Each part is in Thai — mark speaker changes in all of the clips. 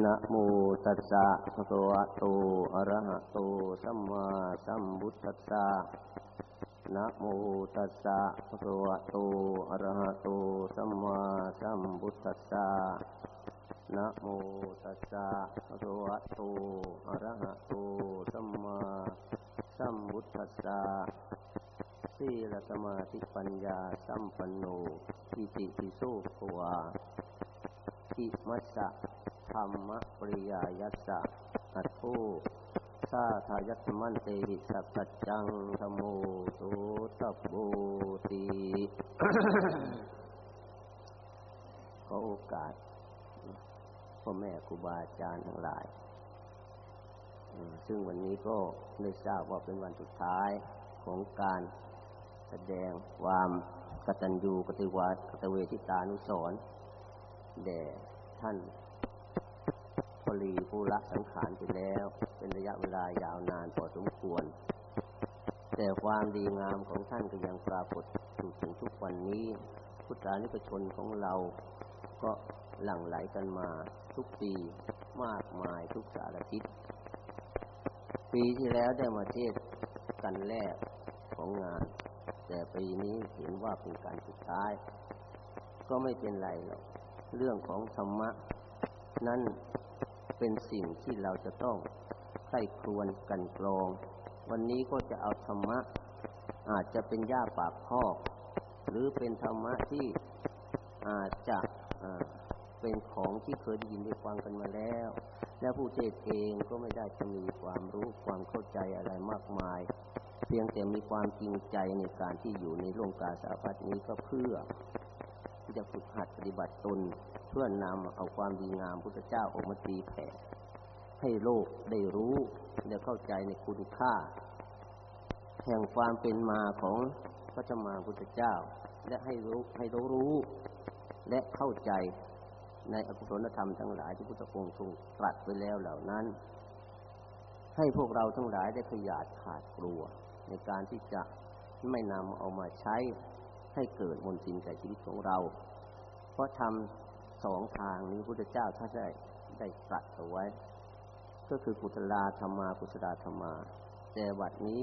Speaker 1: นะโมตัสสะภะคะวะโต อะระหะโต สัมมาสัมพุทธัสสะ นะโมตัสสะภะคะวะโต อะระหะโต สัมมาสัมพุทธัสสะ นะโมตัสสะภะคะวะโต อะระหะโต สัมมาสัมพุทธัสสะสีลสมาธิปัญญาสัมปันโนอิติปิโสภวา อิมัสสะธรรมปริยายัสสะอัตโตสาทายัตมันเตหิสัพพจังธโมโตตัปโบติขอโอกาสพ่อแม่ครูบาอาจารย์ทั้งหลาย ซึ่งวันนี้ก็ได้ทราบว่าเป็นวันสุดท้ายของการแสดงความกตัญญูกติวากตเวทิตานุสร แด่ท่านพลีผู้ละสังขารไปแล้ว เป็นระยะเวลายาวนานพอสมควร แต่ความดีงามของท่านก็ยังปรากฏอยู่ถึงทุกวันนี้ พุทธานิกชนของเรา ก็หลั่งไหลกันมาทุกปีมากมายทุกสารทิศปีที่แล้วได้มาเทศกันแรกของงาน แต่ปีนี้เห็นว่าเป็นการสุดท้าย ก็ไม่เป็นไรหรอก เรื่องของธรรมะ นั้นเป็นสิ่งที่เราจะต้องใคร่ครวญกันกรอง วันนี้ก็จะเอาธรรมะ อาจจะเป็นหญ้าปากคอก หรือเป็นธรรมะที่อาจจะเป็นของที่เคยได้ยินได้ฟังกันมาแล้ว และผู้เทศเองก็ไม่ได้จะมีความรู้ความเข้าใจอะไรมากมาย เพียงแต่มีความจริงใจในการที่อยู่ในโลกกาสาพัดนี้ก็เพื่อ ที่จะฝึกหัดปฏิบัติตน เพื่อนำเอาความดีงามพุทธเจ้าออกมาตีแผ่ให้โลกได้รู้และเข้าใจในคุณค่า แห่งความเป็นมาของพระจมาพุทธเจ้า และให้รู้ให้รู้รู้ และเข้าใจในอกุศลธรรมทั้งหลายที่พุทธองค์ทรงตรัสไว้แล้วเหล่านั้น ให้พวกเราทั้งหลายได้ขยาดขาดกลัว ในการที่จะไม่นำเอามาใช้ ให้เกิดมนทินแก่ชีวิตของเรา เพราะทำสองทางนี้พุทธเจ้าท่านได้ได้ตรัสเอาไว้ ก็คือกุศลาธรรมากุศลาธรรมา แต่วัดนี้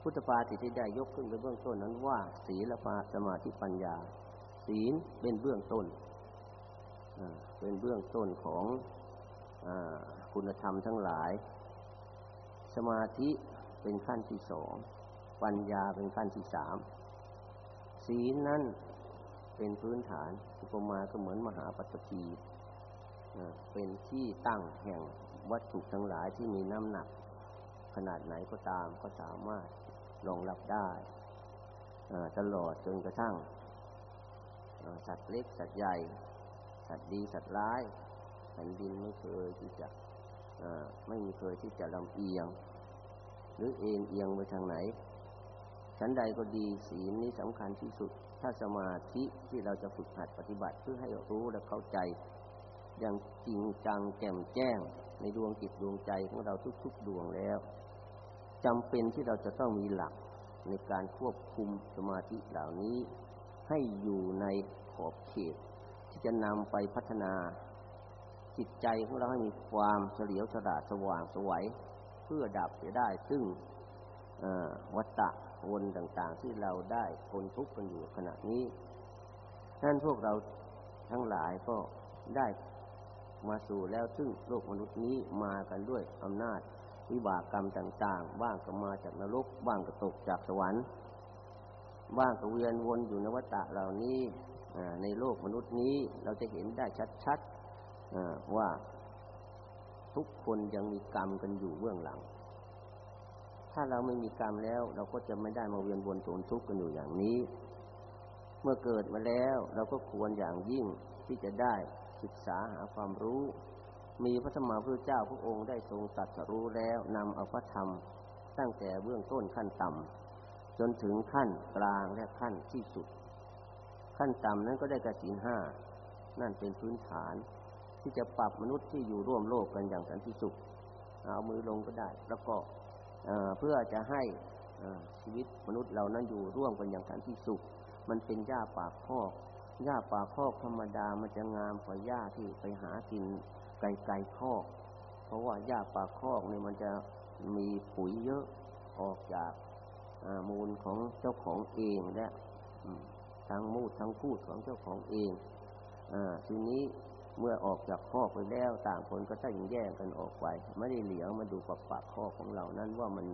Speaker 1: พุทธปาติที่ได้ยกขึ้นในเบื้องต้นนั้นว่า ศีลปาสมาธิปัญญา ศีลเป็นเบื้องต้นเป็นเบื้องต้นของอคุณธรรมทั้งหลาย สมาธิเป็นขั้นที่สอง ปัญญาเป็นขั้นที่สาม ศีลนั้นเป็นพื้นฐานอุปมาก็เหมือนมหาปัตตีเป็นที่ตั้งแห่งวัตถุทั้งหลายที่มีน้ำหนัก ขนาดไหนก็ตามก็สามารถรองรับได้ตลอดจนกระทั่งสัตว์เล็กสัตว์ใหญ่ สัตว์ดีสัตว์ร้ายแผ่นดินไม่เคยที่จะไม่มีเคยที่จะลำเอียง หรือเอ็นเอียงไปทางไหน ชั้นใดก็ดีศีลนี้สำคัญที่สุด ถ้าสมาธิที่เราจะฝึกหัดปฏิบัติเพื่อให้รู้และเข้าใจ อย่างจริงจังแจ่มแจ้ง ในดวงจิตดวงใจของเราทุกๆดวงแล้วจำเป็นที่เราจะต้องมีหลักในการควบคุมสมาธิเหล่านี้ ให้อยู่ในขอบเขต ที่จะนำไปพัฒนา จิตใจของเราให้มีความเฉลียวฉลาดสว่างสวัย เพื่อดับจะได้ซึ่งวัตตะ วนต่างๆที่เราได้ทนทุกข์กันอยู่ขณะนี้นั่นพวกเราทั้งหลายก็ได้มาสู่แล้วซึ่งโลกมนุษย์นี้มากันด้วยอำนาจวิบากกรรมต่าง ๆ บ้างก็มาจากนรก บ้างก็ตกจากสวรรค์บ้างก็เวียนวนอยู่ในวัฏฏะเหล่านี้ในโลกมนุษย์นี้เราจะเห็นได้ชัดๆว่าทุกคนยังมีกรรมกันอยู่เบื้องหลัง ถ้าเราไม่มีกรรมแล้ว เราก็จะไม่ได้มาเวียนวนโศนทุกข์กันอยู่อย่างนี้ เมื่อเกิดมาแล้วเราก็ควรอย่างยิ่งที่จะได้ศึกษาหาความรู้ มีพระธรรมพระเจ้าพระองค์ได้ทรงตรัสรู้แล้วนำเอาพระธรรม ตั้งแต่เบื้องต้นขั้นต่ำจนถึงขั้นกลางและขั้นที่สุด ขั้นต่ำนั้นก็ได้กระสินห้านั่นเป็นพื้นฐานที่จะปรับมนุษย์ที่อยู่ร่วมโลกกันอย่างสันติสุข เอามือลงก็ได้ แล้วก็ เพื่อจะให้ชีวิตมนุษย์เรานั้นอยู่ร่วมกันอย่างสันติสุข มันเป็นหญ้าป่าคอกหญ้าป่าคอกธรรมดามันจะงามกว่าหญ้าที่ไปหากินไกลๆคอก เพราะว่าหญ้าป่าคอกนี่ยมันจะมีปุ๋ยเยอะออกจากมูลของเจ้าของเองและทั้งมูดทั้งพูดของเจ้าของเองอทีนี้ เมื่อออกจากคอกไปแล้วต่างคนก็ต้องแยกกันออกไป ไม่ได้เหลียวมาดูกับปากคอกของเรานั้นว่ามัน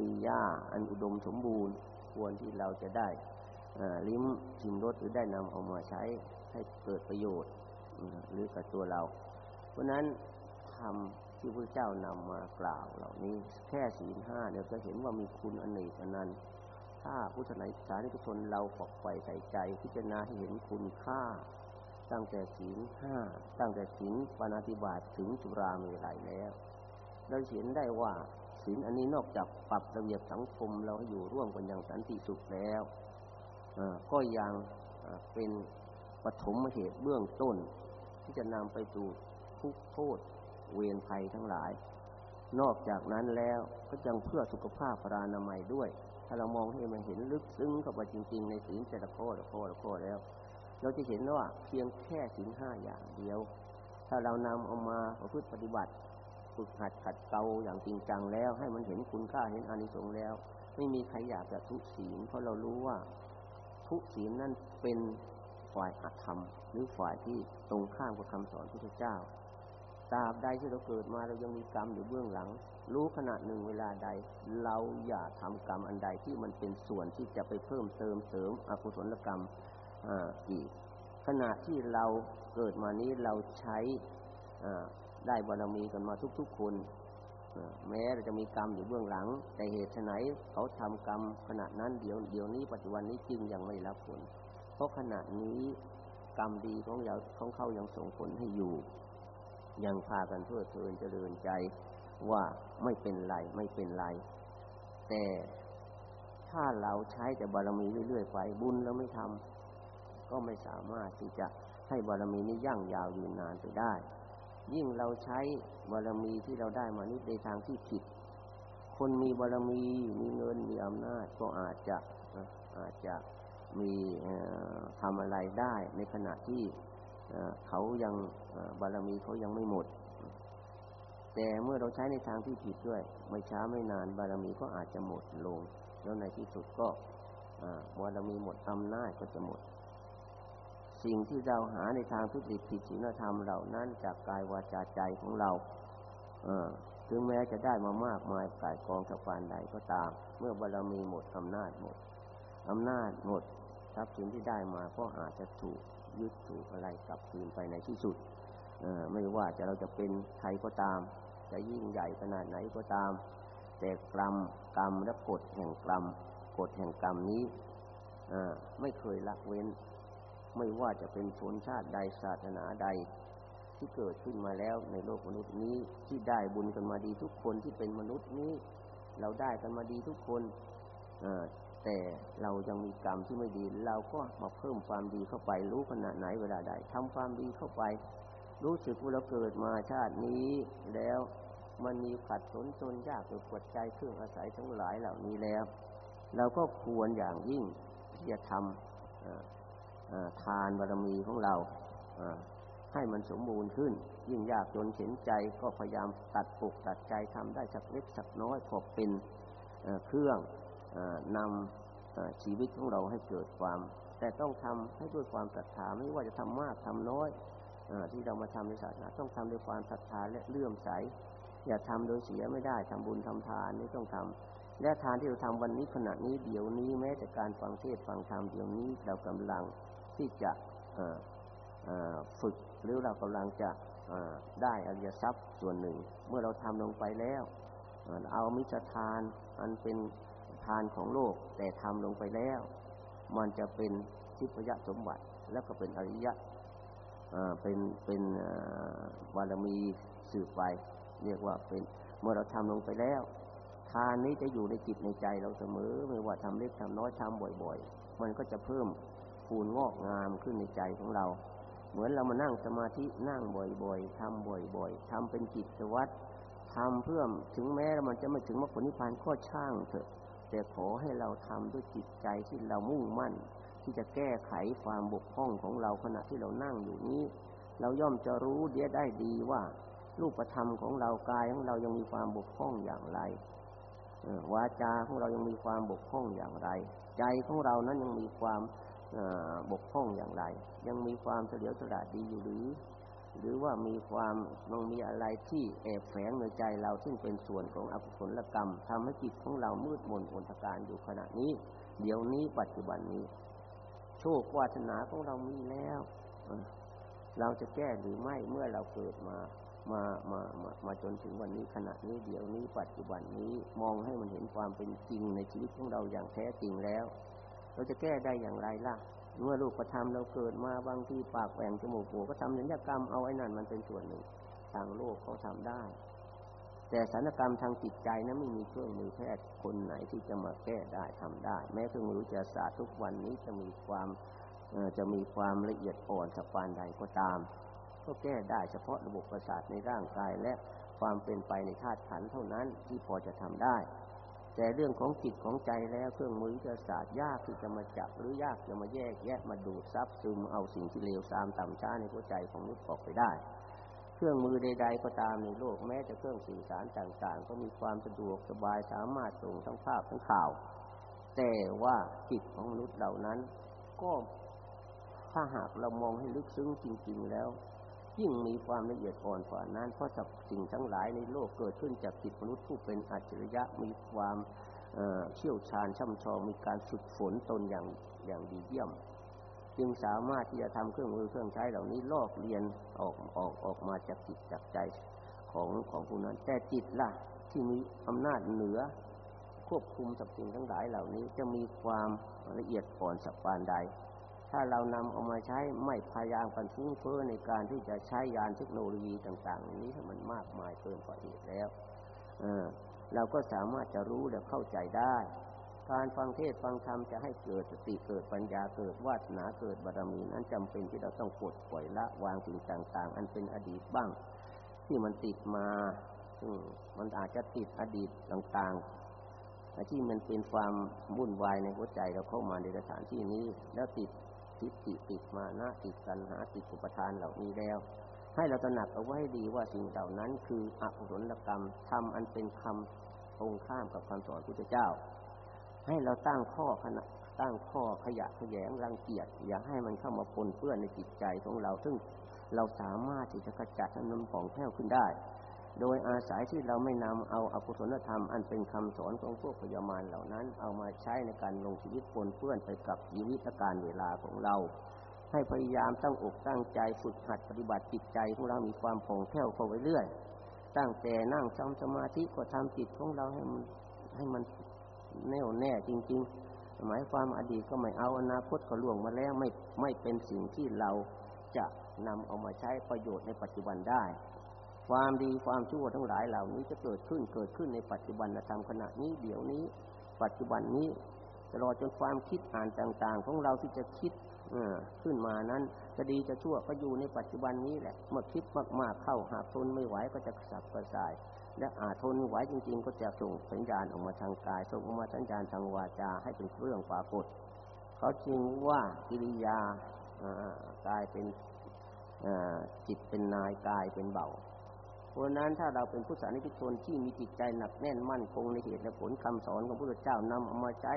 Speaker 1: มีหญ้าอันอุดมสมบูรณ์ ควรที่เราจะได้ลิ้มชิมรสหรือได้นำเอามาใช้ให้เกิดประโยชน์หรือกับตัวเรา เพราะนั้นทำที่พระเจ้านำมากล่าวเหล่านี้แค่ศีลห้าเดี๋ยวจะเห็นว่ามีคุณอันหนึ่งอันนั้นถ้าพุทธศาสนิกชนเราฝักใฝ่ใส่ใจ พิจารณาให้เห็นคุณค่า ตั้งแต่ศีลห้าตั้งแต่ศีลปานาติบาตถึงสุรามีหลแล้วเราเห็นได้ว่าศีลอันนี้นอกจากปรับระเบียบสังคมเราให้อยู่ร่วมกันอย่างสันติสุขแล้วก็ยังเป็นปฐมเหตุเบื้องต้น ที่จะนำไปสู่ทุกโทษเวรภัยทั้งหลาย นอกจากนั้นแล้วก็ยังเพื่อสุขภาพปรานามัยด้วย ถ้าเรามองให้มันเห็นลึกซึ้งเข้าไปจริง ๆ ในศีลแต่ละข้อละข้อละข้อแล้ว เราจะเห็นว่าเพียงแค่ศีลห้าอย่างเดียว ถ้าเรานำเอามาประพฤติปฏิบัติฝึกหัดขัดเกลาอย่างจริงจังแล้ว ให้มันเห็นคุณค่าเห็นอานิสงส์แล้ว ไม่มีใครอยากจะทุศีล เพราะเรารู้ว่าทุศีลนั่นเป็นฝ่ายอธรรม หรือฝ่ายที่ตรงข้ามกับคำสอนพระพุทธเจ้าตราบใดที่เราเกิดมาเรายังมีกรรมอยู่เบื้องหลัง รู้ขณะหนึ่งเวลาใด เราอย่าทำกรรมอันใดที่มันเป็นส่วนที่จะไปเพิ่มเติมเสริมอกุศลกรรม ออีขณะที่เราเกิดมานี้เราใช้ได้บารมีกันมาทุก ๆ คนแม้เราจะมีกรรมอยู่เบื้องหลัง แต่เหตุไหนเขาทำกรรมขณะนั้นเดี๋ยวเดี๋ยวนี้ปัจจุบันนี้จริงยังไม่รับผล เพราะขณะนี้กรรมดีของเราของเขายังส่งผลให้อยู่ ยังพากันเพื่อเพลินเจริญใจว่าไม่เป็นไรไม่เป็นไร แต่ถ้าเราใช้แต่บารมีเรื่อยๆไปบุญแล้วไม่ทำ ก็ไม่สามารถที่จะให้บารมีนี้ยั่งยาวยืนนานไปได้ ยิ่งเราใช้บารมีที่เราได้มานี้ในทางที่ผิด คนมีบารมีมีเงินมีอำนาจก็อาจจะอาจจะมีทำอะไรได้ในขณะที่เขายังบารมีเขายังไม่หมด แต่เมื่อเราใช้ในทางที่ผิดด้วย ไม่ช้าไม่นานบารมีก็อาจจะหมดลง แล้วในที่สุดก็บารมีหมดอำนาจก็จะหมด สิ่งที่เราหาในทางทุจริตผิดศีลธรรมเหล่านั้นจากกายวาจาใจของเราเออถึงแม้จะได้มามากมายกายกองสักปานใดก็ตาม เมื่อบารรมีหมดอำนาจหมดอำนาจหมดทรัพย์สินที่ได้มาก็อาจจะถูกยึดถูกอะไรกลับคืนไปในที่สุดเออไม่ว่าจะเราจะเป็นใครก็ตาม จะยิ่งใหญ่ขนาดไหนก็ตาม แต่กรรมกรรมและกฎแห่งกรรมกฎแห่งกรรมนี้ไม่เคยละเว้น ไม่ว่าจะเป็นชนชาติใดศาสนาใด ที่เกิดขึ้นมาแล้วในโลกมนุษย์นี้ที่ได้บุญกันมาดีทุกคนที่เป็นมนุษย์นี้ เราได้กันมาดีทุกคนแต่เรายังมีกรรมที่ไม่ดี เราก็มาเพิ่มความดีเข้าไป รู้ขณะไหนเวลาใดทำความดีเข้าไป รู้สึกว่าเราเกิดมาชาตินี้ แล้วมันมีขัดสนจนยากเกิดปวดใจเครื่องอาศัยทั้งหลายเหล่านี้แล้ว เราก็ควรอย่างยิ่งที่จะทำ ทานบารมีของเราให้มันสมบูรณ์ขึ้น ยิ่งยากจนเข็นใจก็พยายามตัดปลุกตัดใจทำได้สักเล็กสักน้อยพอเป็นเครื่องนำชีวิตของเราให้เกิดความ แต่ต้องทำให้ด้วยความศรัทธาไม่ว่าจะทำมากทำน้อยอที่เรามาทำในศาสนาต้องทำด้วยความศรัทธาและเลื่อมใส อย่าทำโดยเสียไม่ได้ทำบุญทำทานนี่ต้องทำและทานที่เราทำวันนี้ขณะนี้เดี๋ยวนี้แม้แต่การฟังเทศฟังธรรมเดี๋ยวนี้เรากำลัง ที่จะฝึกหรือเรากำลังจะได้อริยทรัพย์ส่วนหนึ่ง เมื่อเราทำลงไปแล้วเอามิจทานอันเป็นทานของโลกแต่ทำลงไปแล้ว มันจะเป็นทิพยสมบัติแล้วก็เป็นอริยะเป็นเป็นบารมีสืบไป เรียกว่าเป็นเมื่อเราทำลงไปแล้ว ทานนี้จะอยู่ในจิตในใจเราเสมอ ไม่ว่าทำเล็กทำน้อยทำบ่อย ๆ มันก็จะเพิ่ม คูณงอกงามขึ้นในใจของเรา เหมือนเรามานั่งสมาธินั่งบ่อยๆทำบ่อยๆทำเป็นจิตวัตรทำเพื่อถึงแม้มันจะไม่ถึงมรรคผลนิพพานก็ช่างเถอะแต่ขอให้เราทำด้วยจิตใจที่เรามุ่งมั่น ที่จะแก้ไขความบกพร่องของเราขณะที่เรานั่งอยู่นี้ เราย่อมจะรู้เดียได้ดีว่ารูปธรรมของเรากายของเรายังมีความบกพร่องอย่างไรวาจาของเรายังมีความบกพร่องอย่างไร ใจของเรานั้นยังมีความ บกพร่องอย่างไร ยังมีความเฉลียวฉลาดดีอยู่หรือ หรือว่ามีความมันมีอะไรที่แอบแฝงในใจเราซึ่งเป็นส่วนของอกุศลกรรมทำให้จิตของเรามืดมนอนตการอยู่ขณะนี้ เดี๋ยวนี้ปัจจุบันนี้ โชควาสนาของเรามีแล้วเราจะแก้หรือไม่เมื่อเราเกิดมามามามามาจนถึงวันนี้ขณะนี้เดี๋ยวนี้ปัจจุบันนี้มองให้มันเห็นความเป็นจริงในชีวิตของเราอย่างแท้จริงแล้ว เราจะแก้ได้อย่างไรล่ะ เมื่อลูกประทำเราเกิดมาบางที่ปากแหว่งจมูกโผก็ทำศัลยกรรมเอาไอ้นั่นมันเป็นส่วนหนึ่งทางโลกเขาทำได้ แต่ศัลยกรรมทางจิตใจนั้นไม่มีเครื่องมือแพทย์คนไหนที่จะมาแก้ได้ทำได้ แม้เครื่องมือวิทยาศาสตร์ทุกวันนี้จะมีความจะมีความละเอียดอ่อนสักปานใดก็ตาม ก็แก้ได้เฉพาะระบบประสาทในร่างกายและความเป็นไปในธาตุขันเท่านั้นที่พอจะทำได้ แต่เรื่องของจิตของใจแล้วเครื่องมือวิทยาศาสตร์ยากที่จะมาจับหรือยากจะมาแยกแยะมาดูดซับซึมเอาสิ่งที่เลวทรามต่ำช้าในหัวใจของมนุษย์ออกไปได้ เครื่องมือใด ๆ ก็ตามในโลกแม้จะเครื่องสื่อสารต่างๆ ก็มีความสะดวกสบายสามารถส่งทั้งภาพทั้งข่าว แต่ว่าจิตของมนุษย์เหล่านั้น ก็ถ้าหากเรามองให้ลึกซึ้งจริง ๆ แล้ว ยิ่งมีความละเอียดอ่อนกว่านั้นเพราะสิ่งทั้งหลายในโลกเกิดขึ้นจากจิตมนุษย์ผู้เป็นอัจฉริยะมีความเชี่ยวชาญช่ำชองมีการฝึกฝนตนอย่างอย่างดีเยี่ยม จึงสามารถที่จะทำเครื่องมือเครื่องใช้เหล่านี้ลอกเรียนออกออกออกมาจากจิตจากใจของของผู้นั้น แต่จิตล่ะที่มีอำนาจเหนือควบคุมสับสิ่งทั้งหลายเหล่านี้จะมีความละเอียดอ่อนสักปานใด ถ้าเรานำเอามาใช้ไม่พยายามกันฟุ้งเฟ้อในการที่จะใช้ยานเทคโนโลยีต่าง ๆ นี้ให้มันมากมายเกินกว่าเหตุแล้วเออเราก็สามารถจะรู้และเข้าใจได้ การฟังเทศฟังธรรมจะให้เกิดสติเกิดปัญญาเกิดวาสนาเกิดบารมีนั้นจำเป็นที่เราต้องปลดปล่อยละวางสิ่งต่าง ๆ อันเป็นอดีตบ้าง ที่มันติดมาซึ่งมันอาจจะติดอดีตต่างๆที่มันเป็นความวุ่นวายในหัวใจเราเข้ามาในสถานที่นี้ แล้วติด ทิฏฐิติดมานะติดสัญหาติดอุปทานเหล่านี้แล้ว ให้เราตระหนักเอาไว้ดีว่าสิ่งเหล่านั้น คืออกุศลกรรมทำอันเป็นคำตรงข้ามกับคำสอนพุทธเจ้า ให้เราตั้งข้อขณะตั้งข้อขยะขยงรังเกียจอย่าให้มันเข้ามาปนเปื้อนในจิตใจของเรา ซึ่งเราสามารถที่จะขจัดให้มันผ่องแผ้วขึ้นได้ โดยอาศัยที่เราไม่นำเอาอกุศลธรรมอันเป็นคำสอนของพวกพยามารเหล่านั้น เอามาใช้ในการลงชีวิตปนเปื้อนไปกับชีวิตการเวลาของเรา ให้พยายามตั้งอกตั้งใจฝึกหัดปฏิบัติจิตใจของเรามีความผ่องแผ้วเข้าไว้เรื่อย ตั้งแต่นั่งทำสมาธิก็ทำจิตของเราให้มันให้มันแน่วแน่จริง ๆ หมายความอดีตก็ไม่เอาอนาคตก็ล่วงมาแล้วไม่ไม่เป็นสิ่งที่เราจะนำเอามาใช้ประโยชน์ในปัจจุบันได้ ความดีความชั่วทั้งหลายเหล่านี้จะเกิดขึ้นเกิดขึ้นในปัจจุบันธรรมขณะนี้เดี๋ยวนี้ ปัจจุบันนี้ตลอดจนความคิดอ่านต่างๆ ของเราที่จะคิดขึ้นมานั้น จะดีจะชั่วก็อยู่ในปัจจุบันนี้แหละ เมื่อคิดมากๆเข้าหากทนไม่ไหวก็จะสับกระส่าย และอาจทนไหวจริง ๆ ก็จะส่งสัญญาณออกมาทางกาย ส่งออกมาสัญญาณทางวาจาให้เป็นเรื่องปรากฏ เขาจึงว่ากิริยากายเป็นจิตเป็นนายกายเป็นเบา ราะนั้นถ้าเราเป็นผู้สานิพิชนที่มีจิตใจหนักแน่นมั่นคงในเหตุและผลคำสอนของพระพุทธเจ้านำเอามาใช้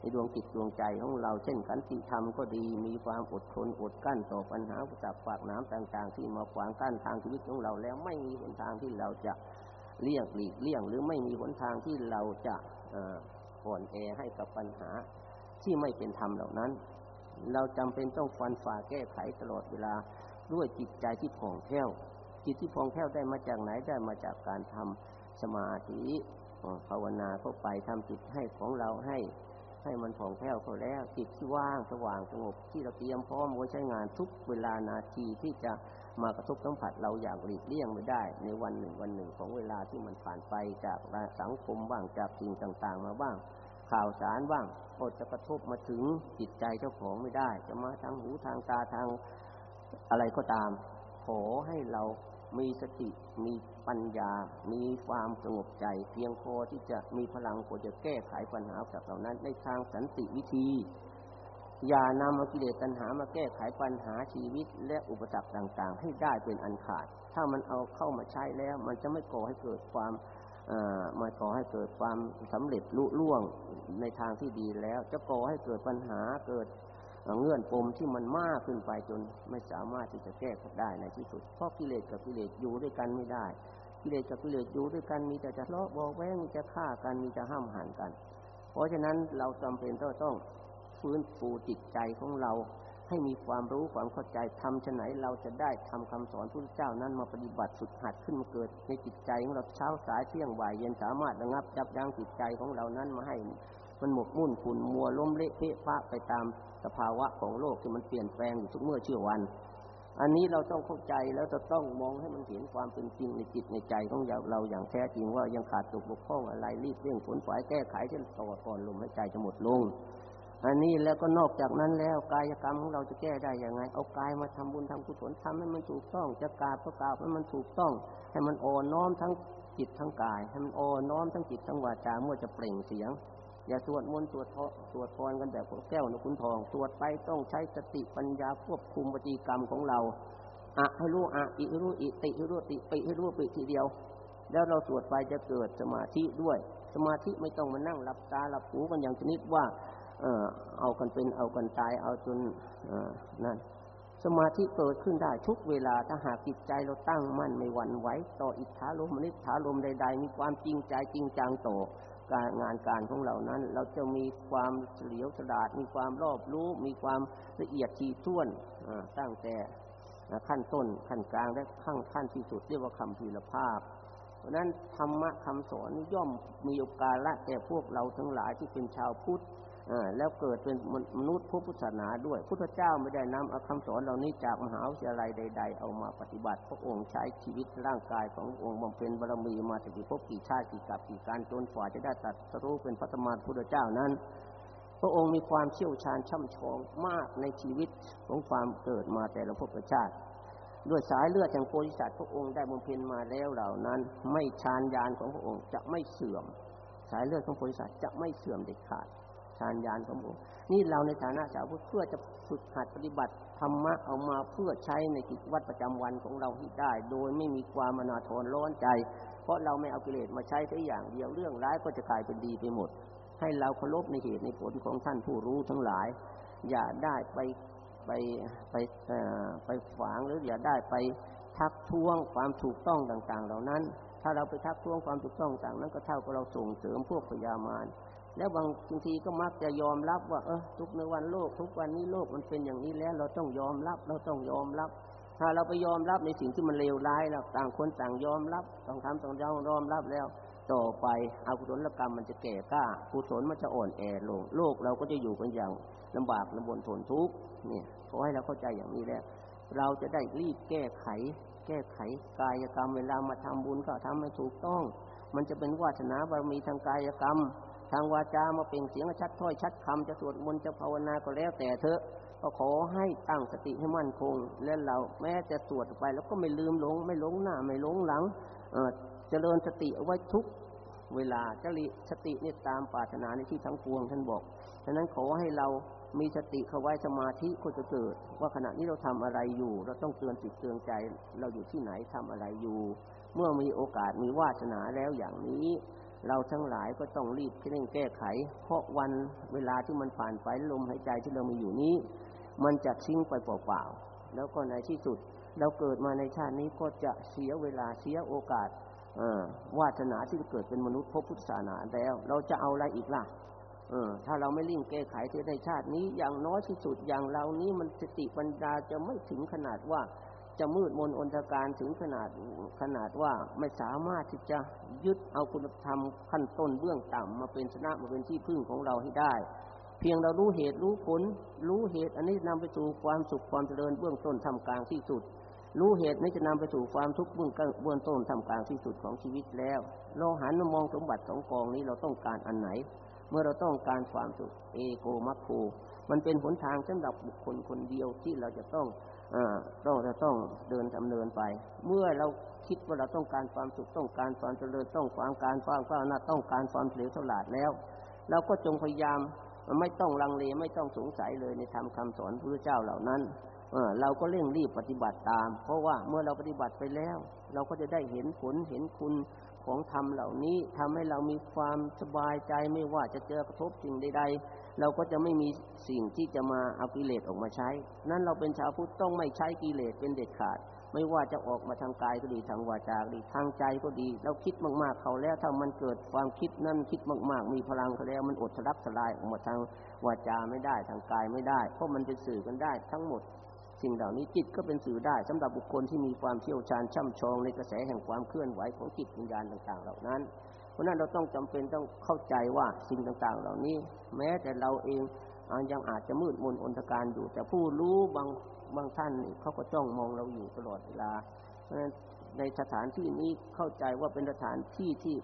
Speaker 1: ในดวงจิตดวงใจของเราเช่นขันติธรรมก็ดีมีความอดทนอดกั้นต่อปัญหาอุปสรรคฝากน้ำต่างๆ ที่มาขวางกั้นทางชีวิตของเราแล้วไม่มีหนทางที่เราจะเลี่ยงหลีกเลี่ยง หรือไม่มีหนทางที่เราจะอ่อนแอให้กับปัญหาที่ไม่เป็นธรรมเหล่านั้น เราจำเป็นต้องฟันฝ่าแก้ไขตลอดเวลาด้วยจิตใจที่ผ่องแผ้ว จิตที่พองแผ้วได้มาจากไหนได้มาจากการทำสมาธิภาวนาเข้าไปทำจิตให้ของเราให้ให้มันผ่องแผ้วเขาแล้วจิตที่ว่างสว่างสงบที่เราเตรียมพร้อมไว้ใช้งานทุกเวลานาทีที่จะมากระทบสัมผัสเราอย่างหลีกเลี่ยงไม่ได้ ในวันหนึ่งวันหนึ่งของเวลาที่มันผ่านไปจากสังคมบ้างจากสิ่งต่างๆ มาบ้าง ข่าวสารบ้างก็จะกระทบมาถึงจิตใจเจ้าของไม่ได้ จะมาทางหูทางตาทางอะไรก็ตาม ขอให้เรา มีสติ มีปัญญา มีความสงบใจ เพียงพอที่จะมีพลังพอจะแก้ไขปัญหาจากเหล่านั้นในทางสันติวิธี อย่านำเอากิเลสตัณหามาแก้ไขปัญหาชีวิตและอุปสรรคต่าง ๆ ให้ได้เป็นอันขาด ถ้ามันเอาเข้ามาใช้แล้ว มันจะไม่ก่อให้เกิดความมาก่อให้เกิดความสำเร็จลุล่วงในทางที่ดีแล้ว จะก่อให้เกิดปัญหาเกิด เงื่อนปมที่มันมากขึ้นไปจนไม่สามารถที่จะแก้ได้ในที่สุด เพราะกิเลสกับกิเลสอยู่ด้วยกันไม่ได้ กิเลสกับกิเลสอยู่ด้วยกันมีแต่จะทะเลาะบอกแว้งมีจะฆ่ากันมีจะห้ามหันกัน เพราะฉะนั้นเราจำเป็นต้องต้องฟื้นฟูจิตใจของเราให้มีความรู้ความเข้าใจทำชไหนเราจะได้ทำคำสอนพระเจ้านั้นมาปฏิบัติสุดหัดขึ้นมาเกิดในจิตใจของเราเช้าสายเที่ยงบ่ายเย็นสามารถระงับยับยั้งจิตใจของเรานั้นมาให้ มันหมกมุ่นขุนมัวล้มเละเพะปะไปตามสภาวะของโลกที่มันเปลี่ยนแปลงอยู่ทุกเมื่อเชื่อวัน อันนี้เราต้องเข้าใจแล้วจะต้องมองให้มันเห็นความเป็นจริงในจิตในใจของเราอย่างแท้จริงว่ายังขาดตกบกพร่องอะไรรีบเร่งผลฝ่ายแก้ไขเช่นต่อก่อนลมหายใจจะหมดลงอันนี้แล้วก็นอกจากนั้นแล้วกายกรรมของเราจะแก้ได้อย่างไง เอากายมาทำบุญทำกุศลทำให้มันถูกต้องจะกราบก็กราบให้มันถูกต้อง ให้มันอ่อนน้อมทั้งจิตทั้งกายให้มันอ่อนน้อมทั้งจิตทั้งวาจาเมื่อจะเปล่งเสียง อย่าสวดมนต์สวดสวดพรกันแบบแก้วนกุนทองสวดไปต้องใช้สติปัญญาควบคุมปฏิกรรมของเราอะให้รู้อะอิให้รู้อิติให้รู้ติปิให้รู้ปิทีเดียว แล้วเราสวดไปจะเกิดสมาธิด้วย สมาธิไม่ต้องมานั่งหลับตาหลับหูกันอย่างชนิดว่า เออเอากันเป็นเอากันตายเอาจนนั่นสมาธิเกิดขึ้นได้ทุกเวลาถ้าหากจิตใจเราตั้งมั่นไม่หวั่นไหวต่ออิทธาลมนิฐาลมใด ๆ มีความจริงใจจริงจังต่อ การงานการของเรานั้น เราจะมีความเฉลียวฉลาด มีความรอบรู้ มีความละเอียดทีท่วนตั้งแต่ขั้นต้นขั้นกลางและขั้นขั้นที่สุดเรียกว่าคำพีรภาพ เพราะนั้นธรรมะคำสอนย่อมมีโอกาสละแก่พวกเราทั้งหลายที่เป็นชาวพุทธ แล้วเกิดเป็นมนุษย์พุทธศาสนาด้วย พุทธเจ้าไม่ได้นำเอาคำสอนเหล่านี้จากมหาวิทยาลัยใด ๆ เอามาปฏิบัติ พระองค์ใช้ชีวิตร่างกายขององค์บำเพ็ญบารมีมาจากกี่ภพกี่ชาติกี่กับกี่การจนกว่าจะได้ตัดสรู้เป็นพระธรรมพุทธเจ้านั้น พระองค์มีความเชี่ยวชาญช่ำชองมากในชีวิตของความเกิดมาแต่ละภพชาติด้วยสายเลือดแห่งโพธิสัตว์พระองค์ได้บำเพ็ญมาแล้วเหล่านั้น ไม่ชานยานของพระองค์จะไม่เสื่อม สายเลือดของโพธิสัตว์จะไม่เสื่อมเด็ดขาด ฌานญาณของผมนี่เราในฐานะชาวพุทธเพื่อจะฝึกหัดปฏิบัติธรรมะเอามาเพื่อใช้ในกิจวัตรประจำวันของเราที่ได้ โดยไม่มีความมนาทนร้อนใจ เพราะเราไม่เอากิเลสมาใช้แค่อย่างเดียวเรื่องร้ายก็จะกลายเป็นดีไปหมด ให้เราเคารพในเหตุในผลของท่านผู้รู้ทั้งหลาย อย่าได้ไปไปไปไปฝังหรืออย่าได้ไปทักท้วงความถูกต้องต่าง ๆ เหล่านั้น ถ้าเราไปทักท้วงความถูกต้องต่างนั้นก็เท่ากับเราส่งเสริมพวกพยามาร แล้วบางทีก็มักจะยอมรับว่าเออทุกในวันโลก ทุกวันนี้โลกมันเป็นอย่างนี้แล้ว เราต้องยอมรับ เราต้องยอมรับ ถ้าเราไปยอมรับในสิ่งที่มันเลวร้ายแล้วต่างคนต่างยอมรับต้องทำต้องยอมยอมรับแล้ว ต่อไปอกุศลกรรมมันจะแก่กล้ากุศลมันจะอ่อนแอลง โลกเราก็จะอยู่กันอย่างลำบากลำบนทนทุกข์เนี่ยขอให้เราเข้าใจอย่างนี้แล้วเราจะได้รีบแก้ไข แก้ไขกายกรรมเวลามาทำบุญก็ทำให้ถูกต้อง มันจะเป็นวาสนาบารมีทางกายกรรม ทางวาจามาเป็นเสียงชัดถ้อยชัดคำจะสวดมนต์จะภาวนาก็แล้วแต่เถอะก็ขอให้ตั้งสติให้มั่นคง และเราแม้จะสวดไป แล้วก็ไม่ลืมหลง ไม่หลงหน้า ไม่หลงหลังเเจริญสติเอาไว้ทุกเวลาจริสตินี่ตามปรารถนาในที่ทั้งปวงท่านบอกฉะนั้นขอให้เรามีสติเข้าไว้สมาธิก็จะเกิด ว่าขณะนี้เราทำอะไรอยู่ เราต้องเตือนจิตเตือนใจ เราอยู่ที่ไหนทำอะไรอยู่ เมื่อมีโอกาสมีวาสนาแล้วอย่างนี้ เราทั้งหลายก็ต้องรีบเร่งแก้ไข เพราะวันเวลาที่มันผ่านไปลมหายใจที่เรามีอยู่นี้ มันจะทิ้งไปเปล่าๆแล้วก็ในที่สุด เราเกิดมาในชาตินี้ก็จะเสียเวลาเสียโอกาสวาสนาที่เกิดเป็นมนุษย์พบพุทธศาสนาแล้ว เราจะเอาอะไรอีกล่ะเออถ้าเราไม่ริ่งแก้ไขในชาตินี้อย่างน้อยที่สุดอย่างเรานี้มันสติปัญญาจะไม่ถึงขนาดว่า จะมืดมนอนตการถึงขนาดขนาดว่าไม่สามารถที่จะยึดเอาคุณธรรมขั้นต้นเบื้องต่ำมาเป็นชนะมาเป็นที่พึ่งของเราให้ได้ เพียงเรารู้เหตุรู้ผล รู้เหตุอันนี้นำไปสู่ความสุขความเจริญเบื้องต้นทำกลางที่สุด รู้เหตุนี้จะนำไปสู่ความทุกข์เบื้องเบื้องต้นทำกลางที่สุดของชีวิตแล้วเราหันมามองสมบัติสองกองนี้เราต้องการอันไหน เมื่อเราต้องการความสุขเอโกมัคโคมันเป็นหนทางสำหรับบุคคลคนเดียวที่เราจะต้อง ต้องจะต้องเดินดำเนินไป เมื่อเราคิดว่าเราต้องการความสุขต้องการความเจริญต้องความการความก้าวหน้าต้องการความเฉลียวฉลาดแล้วเราก็จงพยายามไม่ต้องลังเลไม่ต้องสงสัยเลยในธรรมคาสอนพระเจ้าเหล่านั้นเราก็เร่งรีบปฏิบัติตาม เพราะว่าเมื่อเราปฏิบัติไปแล้ว เราก็จะได้เห็นผลเห็นคุณของธรรมเหล่านี้ทำให้เรามีความสบายใจไม่ว่าจะเจอกระทบสิ่งใด เราก็จะไม่มีสิ่งที่จะมาเอากิเลสออกมาใช้ นั่นเราเป็นชาวพุทธต้องไม่ใช้กิเลสเป็นเด็ดขาด ไม่ว่าจะออกมาทางกายก็ดีทางวาจาก็ดีทางใจก็ดี เราคิดมากๆเขาแล้วถ้ามันเกิดความคิดนั่นคิดมาก ๆ มีพลังเขาแล้วมันอดทะลักทลายออกมาทางวาจาไม่ได้ทางกายไม่ได้ เพราะมันเป็นสื่อกันได้ทั้งหมดสิ่งเหล่านี้จิตก็เป็นสื่อได้สำหรับบุคคลที่มีความเชี่ยวชาญช่ำชองในกระแสแห่งความเคลื่อนไหวของจิตวิญญาณต่าง ๆ เหล่านั้น เพราะนั้นเราต้องจำเป็นต้องเข้าใจว่าสิ่งต่างๆ เหล่านี้ แม้แต่เราเองยังอาจจะมืดมนอนตการอยู่ แต่ผู้รู้บางบางท่านเขาก็จ้องมองเราอยู่ตลอดเวลา เพราะฉะนั้นในสถานที่นี้เข้าใจว่าเป็นสถานที่ที่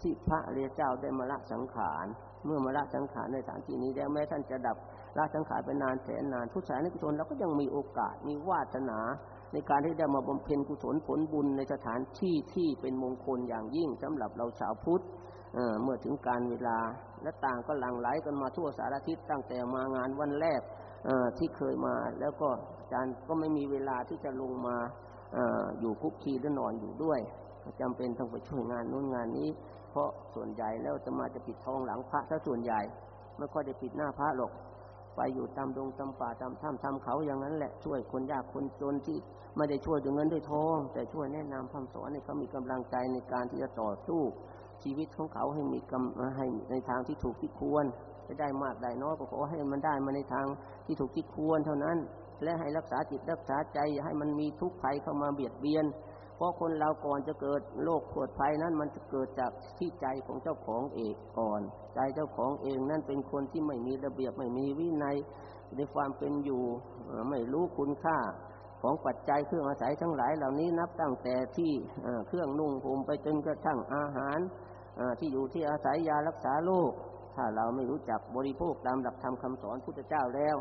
Speaker 1: ที่พระเรียเจ้าได้มาละสังขารเมื่อมาละสังขารในสถานที่นี้แล้วแม้ท่านจะดับละสังขารไปนานแสนนานทุกสายนิกุศลเราก็ยังมีโอกาสมีวาสนา ในการที่ได้มาบำเพ็ญกุศลผลบุญในสถานที่ที่เป็นมงคลอย่างยิ่งสำหรับเราชาวพุทธเเมื่อถึงการเวลาและต่างก็หลั่งไหลกันมาทั่วสารทิศตั้งแต่มางานวันแรกที่เคยมา แล้วก็อาจารย์ก็ไม่มีเวลาที่จะลงมาออยู่คุกคีหรือนอนอยู่ด้วยจำเป็นต้องไปช่วยงานนู้นงานนี้ เพราะส่วนใหญ่แล้วจะมาจะปิดทองหลังพระถ้าส่วนใหญ่ไม่ค่อยได้ปิดหน้าพระหรอก ไปอยู่ตามดงตามป่าตามถ้ำทำเขาอย่างนั้นแหละช่วยคนยากคนจนที่ไม่ได้ช่วยด้วยเงินด้วยทอง แต่ช่วยแนะนำคำสอนให้เขามีกำลังใจในการที่จะต่อสู้ชีวิตของเขาให้มีกำให้ในทางที่ถูกที่ควรจะได้มากได้น้อยก็ขอให้มันได้มาในทางที่ถูกที่ควรเท่านั้น และให้รักษาจิตรักษาใจให้มันมีทุกข์ภัยเข้ามาเบียดเบียน เพราะคนเราก่อนจะเกิดโรคปวดภัยนั้นมันจะเกิดจากที่ใจของเจ้าของเองก่อน ใจเจ้าของเองนั่นเป็นคนที่ไม่มีระเบียบไม่มีวินัยในความเป็นอยู่ไม่รู้คุณค่าของปัจจัยเครื่องอาศัยทั้งหลายเหล่านี้นับตั้งแต่ที่เครื่องนุ่งห่มไปจนกระทั่งอาหารที่อยู่ที่อาศัยยารักษาโรคถ้าเราไม่รู้จักบริโภคตามหลักธรรมคาสอนพุทธเจ้าแล้ว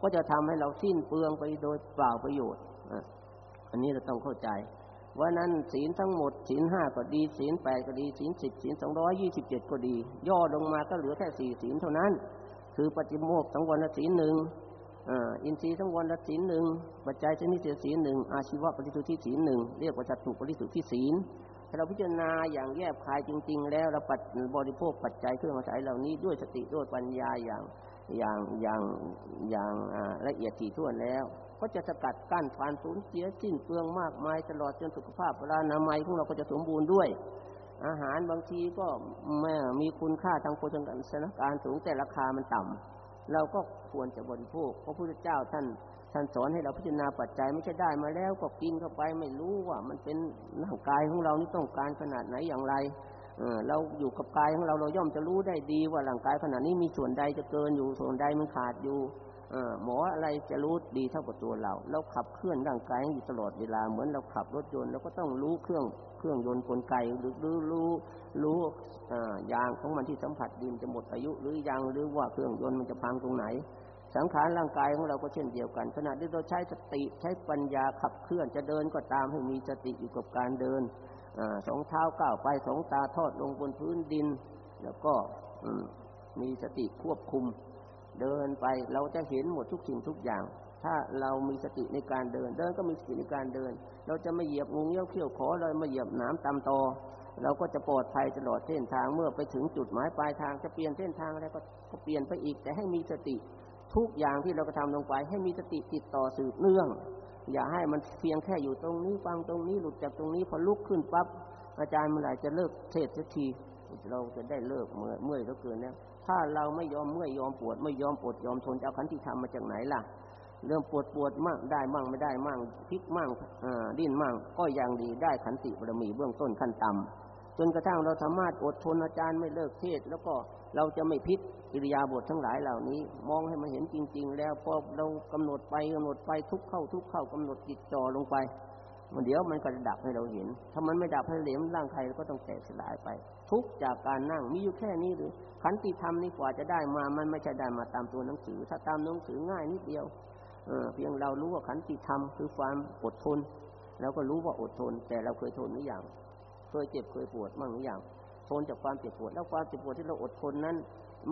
Speaker 1: ก็จะทำให้เราสิ้นเปลืองไปโดยเปล่าประโยชน์อันนี้เราต้องเข้าใจ ว่านั้นศีลทั้งหมดศีลห้าก็ดีศีลแปดก็ดีศีลสิบศีลสองร้อยยี่สิบเจ็ดก็ดี ย่อลงมาก็เหลือแค่สี่ศีลเท่านั้น คือปฏิโมกขสังวรศีลหนึ่งอินทรีย์สังวรศีลหนึ่งปัจจัยชนิดศีลหนึ่งอาชีวะปฏิสุทธิศีลหนึ่งเรียกว่าจัตุปฏิสุทธิศีลถ้าเราพิจารณาอย่างแยบคายจริง ๆ แล้วเราปัดบริโภคปัจจัยเครื่องอาศัยเหล่านี้ด้วยสติด้วยปัญญาอย่างอย่างอย่างอย่างละเอียดถี่ถ้วนแล้ว ก็จะสกัดกั้นผ่านสูญเสียสิ้นเปลืองมากมายตลอดจนสุขภาพเวลานามัยของเราก็จะสมบูรณ์ด้วย อาหารบางทีก็แม่มีคุณค่าทางโภชนาการสูงแต่ราคามันต่ำเราก็ควรจะบริโภคเพราะพระพุทธเจ้าท่านท่านสอนให้เราพิจารณาปัจจัยไม่ใช่ได้มาแล้วก็กินเข้าไปไม่รู้ว่า มันเป็นร่างกายของเรานี่ต้องการขนาดไหนอย่างไรเออเราอยู่กับกายของเราเราย่อมจะรู้ได้ดีว่าร่างกายขนาดนี้มีส่วนใดจะเกินอยู่ส่วนใดมันขาดอยู่ หมออะไรจะรู้ดีเท่ากับตัวเรา เราขับเคลื่อนร่างกายอยู่ตลอดเวลาเหมือนเราขับรถยนต์เราก็ต้องรู้เครื่องเครื่องยนต์กลไกหรือรู้รู้รู้ยางของมันที่สัมผัสดินจะหมดอายุหรือยังหรือว่าเครื่องยนต์มันจะพังตรงไหน สังขารร่างกายของเราก็เช่นเดียวกันขณะที่เราใช้สติใช้ปัญญาขับเคลื่อนจะเดินก็ตามให้มีสติอยู่กับการเดินอสองเท้าก้าวไปสองตาทอดลงบนพื้นดิน แล้วก็มีสติควบคุม เดินไปเราจะเห็นหมดทุกสิ่งทุกอย่าง ถ้าเรามีสติในการเดิน เดินก็มีสติในการเดิน เราจะไม่เหยียบงูเงี้ยวเขี้ยวขอเลยไม่เหยียบหนามตำตอเราก็จะปลอดภัยตลอดเส้นทางเมื่อไปถึงจุดหมายปลายทางจะเปลี่ยนเส้นทางอะไรก็เปลี่ยนไปอีก แต่ให้มีสติทุกอย่างที่เรากระทาลงไป ให้มีสติติดต่อสืบเนื่อง อย่าให้มันเพียงแค่อยู่ตรงนี้ฟังตรงนี้หลุดจากตรงนี้พอลุกขึ้นปั๊บอาจารย์เมื่อไหร่จะเลิกเทศสักทีเราจะได้เลิกเมื่อเมื่อยเหลือเกินแล้ว ถ้าเราไม่ยอมเมื่อยยอมปวดไม่ยอมปวดยอมทนจะเอาขันติธรรมมาจากไหนล่ะ เริ่มปวดปวดมั่งได้มั่งไม่ได้มั่งพลิกมั่งดิ้นมั่งก็ยังดีได้ขันติบารมีเบื้องต้นขั้นต่ำจนกระทั่งเราสามารถอดทนอาจารย์ไม่เลิกเทศ แล้วก็เราจะไม่พิษกิริยาบททั้งหลายเหล่านี้ มองให้มันเห็นจริง ๆ แล้วพอเรากำหนดไปกำหนดไปทุกเข้าทุกเข้ากำหนดจิตจ่อลงไป มันเดี๋ยวมันก็จะดับให้เราเห็น ถ้ามันไม่ดับให้เหลวร่างกายก็ต้องแตกสลายไป ทุกจากการนั่งมีอยู่แค่นี้หรือขันติธรรมนี่กว่าจะได้มา มันไม่ใช่ได้มาตามตัวหนังสือ ถ้าตามหนังสือง่ายนิดเดียวเออเพียงเรารู้ว่าขันติธรรมคือความอดทนแล้วก็รู้ว่าอดทน แต่เราเคยทนหรือยังเคยเจ็บเคยปวดบ้างหรือยังทนจากความเจ็บปวด แล้วความเจ็บปวดที่เราอดทนนั้น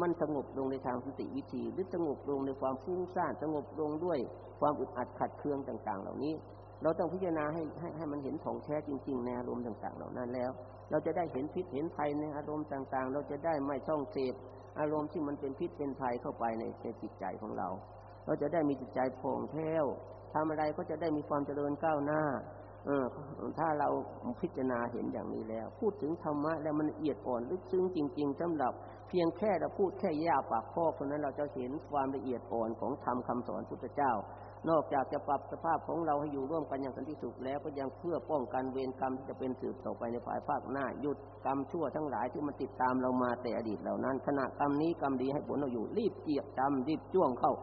Speaker 1: มันสงบลงในทางสติวิธี หรือสงบลงในความฟุ้งซ่านสงบลงด้วยความอึดอัดขัดเคืองต่าง ๆ เหล่านี้ เราต้องพิจารณาให้ให้ให้มันเห็นของแท้จริง ๆ ในอารมณ์ต่าง ๆ เหล่านั้นแล้ว เราจะได้เห็นพิษเห็นภัยในอารมณ์ต่างๆ เราจะได้ไม่ช่องเสพอารมณ์ที่มันเป็นพิษเป็นภัยเข้าไปในในจิตใจของเรา เราจะได้มีจิตใจโปร่งแผ้วทำอะไรก็จะได้มีความเจริญก้าวหน้า เออ ถ้าเราพิจารณาเห็นอย่างนี้แล้ว พูดถึงธรรมะแล้วมันละเอียดอ่อนลึกซึ้งจริง ๆสำหรับ เพียงแค่เราพูดแค่ย่าปากพ่อคนนั้นเราจะเห็นความละเอียดอ่อนของธรรมคาสอนพุทธเจ้า นอกจากจะปรับสภาพของเราให้อยู่ร่วมกันอย่างสันติสุขแล้วก็ยังเพื่อป้องกันเวรกรรมที่จะเป็นสืบต่อไปในภายภาคหน้าหยุดกรรมชั่วทั้งหลายที่มันติดตามเรามาแต่อดีตเหล่านั้น ขณะกรรมนี้กรรมดีให้ผลเราอยู่รีบเจียบจำรีบจ้วงเข้า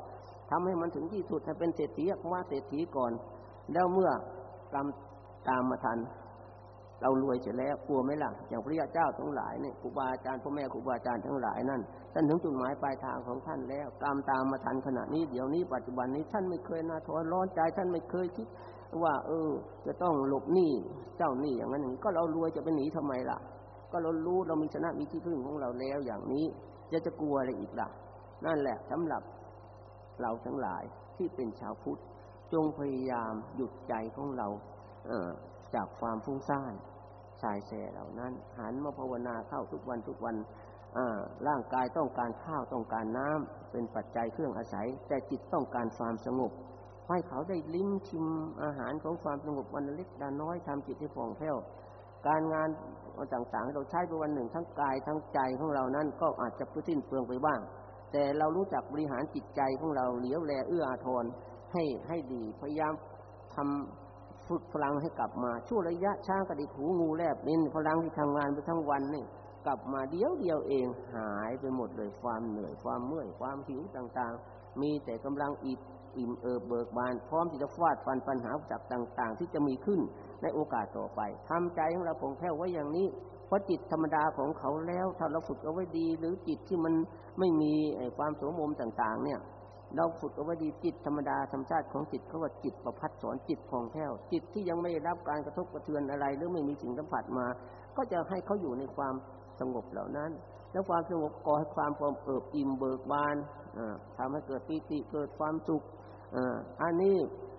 Speaker 1: ทำให้มันถึงที่สุดให้เป็นเศรษฐีว่าเศรษฐีก่อน แล้วเมื่อกรรมตามมาทัน เรารวยเสร็จแล้วกลัวไหมล่ะอย่างพระยาเจ้าทั้งหลายเนี่ยครูบาอาจารย์พ่อแม่ครูบาอาจารย์ทั้งหลายนั่นท่านถึงจุดหมายปลายทางของท่านแล้วกรรมตามมาทันขณะนี้เดี๋ยวนี้ปัจจุบันนี้ท่านไม่เคยนาทอร้อนใจท่านไม่เคยคิดว่า เออ จะต้องหลบหนี้เจ้าหนี้อย่างนั้นอย่างนี้ก็เรารวยจะไปหนีทำไมล่ะ ก็เรารู้เรามีชนะมีที่พึ่งของเราแล้วอย่างนี้จะจะกลัวอะไรอีกล่ะ นั่นแหละสำหรับเราทั้งหลายที่เป็นชาวพุทธจงพยายามหยุดใจของเราเออจากความฟุ้งซ่าน สายแสเหล่านั้น หันมาภาวนาเข้าทุกวันทุกวันร่างกายต้องการข้าวต้องการน้ำเป็นปัจจัยเครื่องอาศัย แต่จิตต้องการความสงบให้เขาได้ลิ้มชิมอาหารของความสงบวันเล็กดาน้อยทำจิตให้ผ่องแผ้วการงานต่างๆเราใช้ไปวันหนึ่งทั้งกายทั้งใจของเรานั้นก็อาจจะพื้สิ้นเปลืองไปบ้าง แต่เรารู้จักบริหารจิตใจของเราเหลียวแลเอื้ออาทรให้ให้ดีพยายามทำ ฝึกพลังให้กลับมาช่วระยะช้างกระดิกหูงูแลบลิ้นพลังที่ทำงานไปทั้งวันนี่กลับมาเดียวเดียวเองหายไปหมดเลยความเหนื่อยความเมื่อยความหิวต่างๆ มีแต่กำลังอิดอิ่มเอิบเบิกบาน พร้อมที่จะฟาดฟันปัญหาจักต่างๆ ที่จะมีขึ้นในโอกาสต่อไปทำใจของเราคงแค่ไว้อย่างนี้เพราะจิตธรรมดาของเขาแล้วถ้าเราฝึกเอาไว้ดี หรือจิตที่มันไม่มีความสมมมต่าง ๆ เนี่ย เราฝึกเอาไว้ดีจิตธรรมดาธรรมชาติของจิตเขาว่าจิตประพัดสอนจิตผ่องแผ้วจิตที่ยังไม่ได้รับการกระทบกระเทือนอะไร หรือไม่มีสิ่งสัมผัสมา ก็จะให้เขาอยู่ในความสงบเหล่านั้น แล้วความสงบก่อให้ความความเอิบอิ่มเบิกบานทำให้เกิดปีติเกิดความสุขอันนี้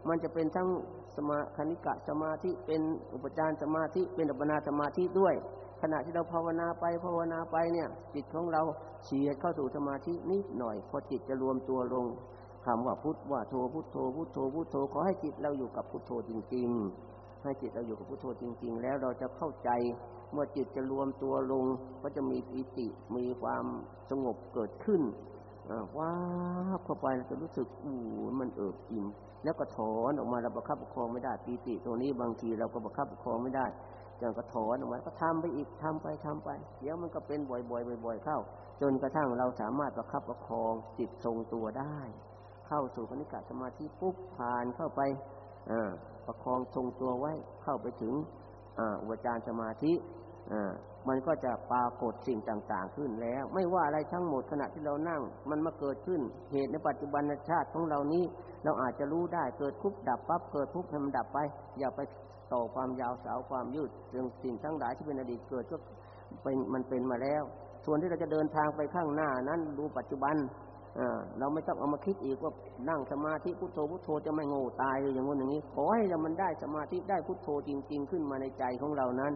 Speaker 1: มันจะเป็นทั้งสมาคณิกะสมาธิเป็นอุปจารสมาธิเป็นอัปปนาสมาธิด้วย ขณะที่เราภาวนาไปภาวนาไปเนี่ย จิตของเราเฉียดเข้าสู่สมาธินิดหน่อย พอจิตจะรวมตัวลงคำว่าพุทธว่าโทพุทโธพุทโธพุทโธขอให้จิตเราอยู่กับพุทโธจริง ๆ ให้จิตเราอยู่กับพุทโธจริง ๆ แล้วเราจะเข้าใจเมื่อจิตจะรวมตัวลง ก็จะมีปิติมีความสงบเกิดขึ้นว้าเข้าไปเราจะรู้สึกอู้มันเอิบอิ่มแล้วก็ถอนออกมาเราประคับประคองไม่ได้ปีติตัวนี้บางทีเราก็ประคับประคองไม่ได้ จังก็ถอนออกมาก็ทำไปอีกทำไปทำไป เดี๋ยวมันก็เป็นบ่อยๆบ่อยๆเข้า จนกระทั่งเราสามารถประคับประคองจิตทรงตัวได้ เข้าสู่คณิกะสมาธิปุ๊บผ่านเข้าไปประคองทรงตัวไว้เข้าไปถึงอุปจารสมาธิมันก็จะปรากฏสิ่งต่าง ๆ ขึ้นแล้ว ไม่ว่าอะไรทั้งหมดขณะที่เรานั่ง มันมาเกิดขึ้นเหตุในปัจจุบันชาติของเรานี้ เราอาจจะรู้ได้เกิดทุบดับปั๊บเกิดทุบทำดับไป อย่าไป ต่อความยาวสาวความยืดเรื่องสิ่งทั้งหลายที่เป็นอดีตเกิดก็เป็นมันเป็นมาแล้ว ส่วนที่เราจะเดินทางไปข้างหน้านั้นดูปัจจุบันเราไม่ต้องเอามาคิดอีกว่านั่งสมาธิพุทโธพุทโธจะไม่โง่ตายเลยอย่างงู้นอย่างนี้ ขอให้เรามันได้สมาธิได้พุทโธจริง ๆ ขึ้นมาในใจของเรานั้น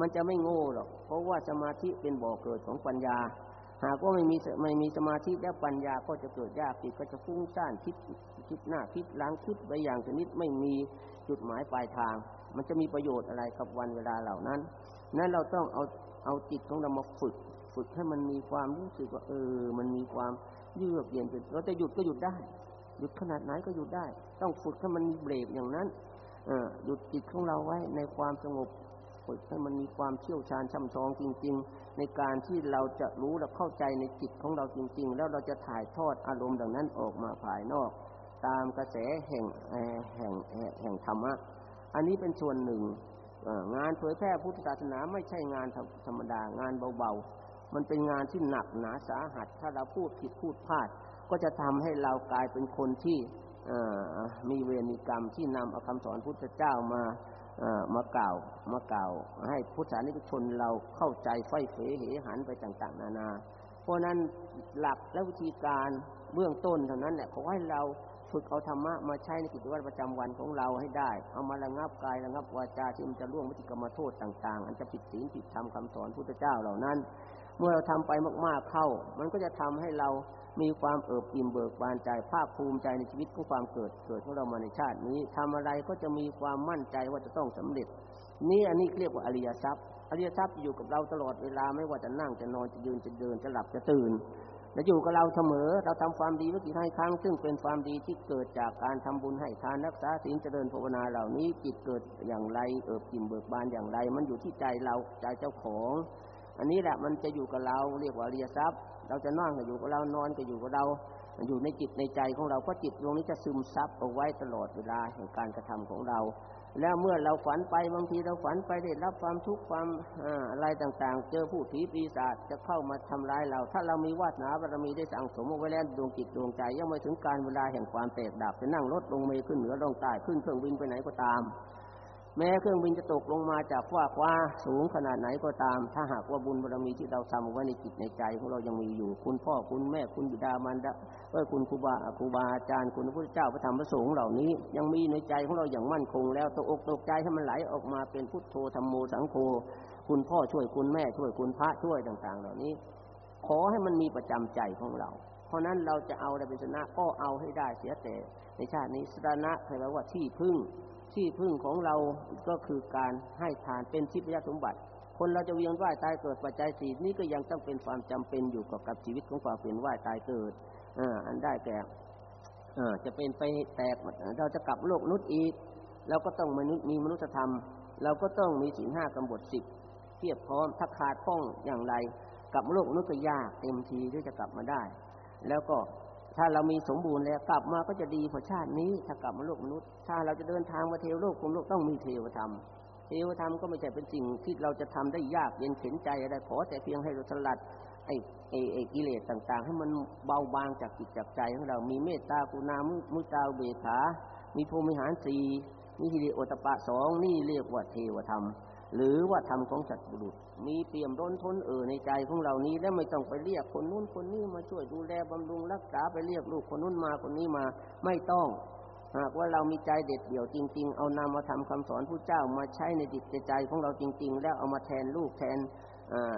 Speaker 1: มันจะไม่โง่หรอกเพราะว่าสมาธิเป็นบ่อเกิดของปัญญา หากว่าไม่มีไม่มีสมาธิแล้วปัญญาก็จะเกิดยากจิตก็จะฟุ้งซ่านคิดคิดหน้าคิดหลังคิดไปอย่างชนิดไม่มีจุดหมายปลายทาง มันจะมีประโยชน์อะไรกับวันเวลาเหล่านั้น นั้นเราต้องเอาเอาจิตของเรามาฝึก ฝึกให้มันมีความรู้สึกว่า เออ มันมีความเยือกเย็นเป็นเราจะหยุดก็หยุดได้ หยุดขนาดไหนก็หยุดได้ ต้องฝึกให้มันเบรกอย่างนั้นอหยุดจิตของเราไว้ในความสงบ ฝึกให้มันมีความเชี่ยวชาญช่ำชองจริง ๆ ในการที่เราจะรู้และเข้าใจในจิตของเราจริง ๆ แล้วเราจะถ่ายทอดอารมณ์ดังนั้นออกมาภายนอก ตามกระแสแห่งแห่งแห่งธรรมะ อันนี้เป็นส่วนหนึ่งงานเผยแพร่พุทธศาสนาไม่ใช่งานธรรมดางานเบาๆ มันเป็นงานที่หนักหนาสาหัส ถ้าเราพูดผิดพูดพลาด ก็จะทำให้เรากลายเป็นคนที่มีเวรมีกรรมที่นำเอาคำสอนพุทธเจ้ามามากล่าวมากล่าว ให้พุทธานิกชนเราเข้าใจไฟเฟเหหันไปต่าง ๆ นานา เพราะนั้นหลักและวิธีการเบื้องต้นเท่านั้นแหละขอให้เรา ฝึกเอาธรรมะมาใช้ในกิจวัตรประจำวันของเราให้ได้ เอามาระงับกายระงับวาจาที่มันจะล่วงวิจิกรรมโทษต่างๆ อันจะผิดศีลผิดธรรมคำสอนพุทธเจ้าเหล่านั้น เมื่อเราทำไปมากๆเข้า มันก็จะทำให้เรามีความเอิบอิ่มเบิกบานใจภาคภูมิใจในชีวิตของความเกิดเกิดของเรามาในชาตินี้ทำอะไรก็จะมีความมั่นใจว่าจะต้องสำเร็จ นี่อันนี้เรียกว่าอริยทรัพย์อริยทรัพย์อยู่กับเราตลอดเวลาไม่ว่าจะนั่งจะนอนจะยืนจะเดินจะหลับจะตื่น และอยู่กับเราเสมอ เราทำความดีเมื่อกี่ให้ครั้ง ซึ่งเป็นความดีที่เกิดจากการทำบุญให้ทานรักษาศีลเจริญภาวนาเหล่านี้จิตเกิดอย่างไรเอิบกิ่มเบิกบานอย่างไร มันอยู่ที่ใจเราใจเจ้าของ อันนี้แหละมันจะอยู่กับเราเรียกว่าเรียทรัพย์ เราจะนั่งก็อยู่กับเรานอนก็อยู่กับเราอยู่ในจิตในใจของเราเพราะจิตดวงนี้จะซึมซับเอาไว้ตลอดเวลาแห่งการกระทำของเรา แล้วเมื่อเราฝันไปบางทีเราฝันไปได้รับความทุกข์ความอะไรต่างๆ เจอผู้ผีปีศาจจะเข้ามาทำร้ายเรา ถ้าเรามีวาสนาบารมีได้สั่งสมเอาไว้แล้วดวงจิตดวงใจยังไม่ถึงการเวลาแห่งความแตกดับจะนั่งรถลงเมขึ้นเหนือลงใต้ขึ้นเครื่องบินไปไหนก็ตาม แม้เครื่องบินจะตกลงมาจากฟ้าคว้าสูงขนาดไหนก็ตาม ถ้าหากว่าบุญบารมีที่เราทำไว้ในจิตในใจของเรายังมีอยู่ คุณพ่อคุณแม่คุณบิดามารดาเอคุณครูบาครูบาอาจารย์คุณพระเจ้าพระธรรมพระสงฆ์เหล่านี้ ยังมีในใจของเราอย่างมั่นคง แล้วตกอกตกใจให้มันไหลออกมาเป็นพุทโธธรรมโมสังโฆคุณพ่อช่วยคุณแม่ช่วยคุณพระช่วยต่าง ๆ เหล่านี้ ขอให้มันมีประจำใจของเรา เพราะนั้นเราจะเอาอะไรเป็นชนะก็เอาให้ได้เสียแต่ในชาตินี้สรณะแปลว่าที่พึ่ง ที่พึ่งของเราก็คือการให้ทานเป็นทิพยสมบัติ คนเราจะเวียนว่ายตายเกิดปัจจัยสี่นี้ก็ยังต้องเป็นความจำเป็นอยู่กับกับชีวิตของความเป็นว่ายตายเกิดอ่าอันได้แก่อ่าจะเป็นไปแตกเราจะกลับโลกนุษย์อีกเราก็ต้องมนุษย์มีมนุษยธรรม เราก็ต้องมีศีลห้ากำบทสิบเทียบพร้อมถ้าขาดพ้องอย่างไร กับโลกนุษย์ก็ยากเต็มทีที่จะกลับมาได้ แล้วก็ ถ้าเรามีสมบูรณ์แล้วกลับมาก็จะดีพอชาตินี้ ถ้ากลับมาโลกมนุษย์ ถ้าเราจะเดินทางมาเทวโลกคุมโลกต้องมีเทวธรรม เทวธรรมก็ไม่ใช่เป็นสิ่งที่เราจะทำได้ยากเย็นเข็นใจอะไรขอแต่เพียงให้เราสลัดไอ้ไอ้ไอ้กิเลสต่าง ๆ ให้มันเบาบางจากจิตจากใจของเรา มีเมตตากุณามุมุตาเบขา มีภูมิหารสีมีฮิริโอตปะสองนี่เรียกว่าเทวธรรม หรือว่าธรรมของสัตว์บุรุษ มีเปี่ยมร้นทนเอ่อในใจของเรานี้ แล้วไม่ต้องไปเรียกคนนู้นคนนี้มาช่วยดูแลบำรุงรักษาไปเรียกลูกคนนู้นมาคนนี้มาไม่ต้อง หากว่าเรามีใจเด็ดเดี่ยวจริง ๆ เอานำมาทำคำสอนผู้เจ้ามาใช้ในจิตใจของเราจริง ๆ แล้วเอามาแทนลูกแทน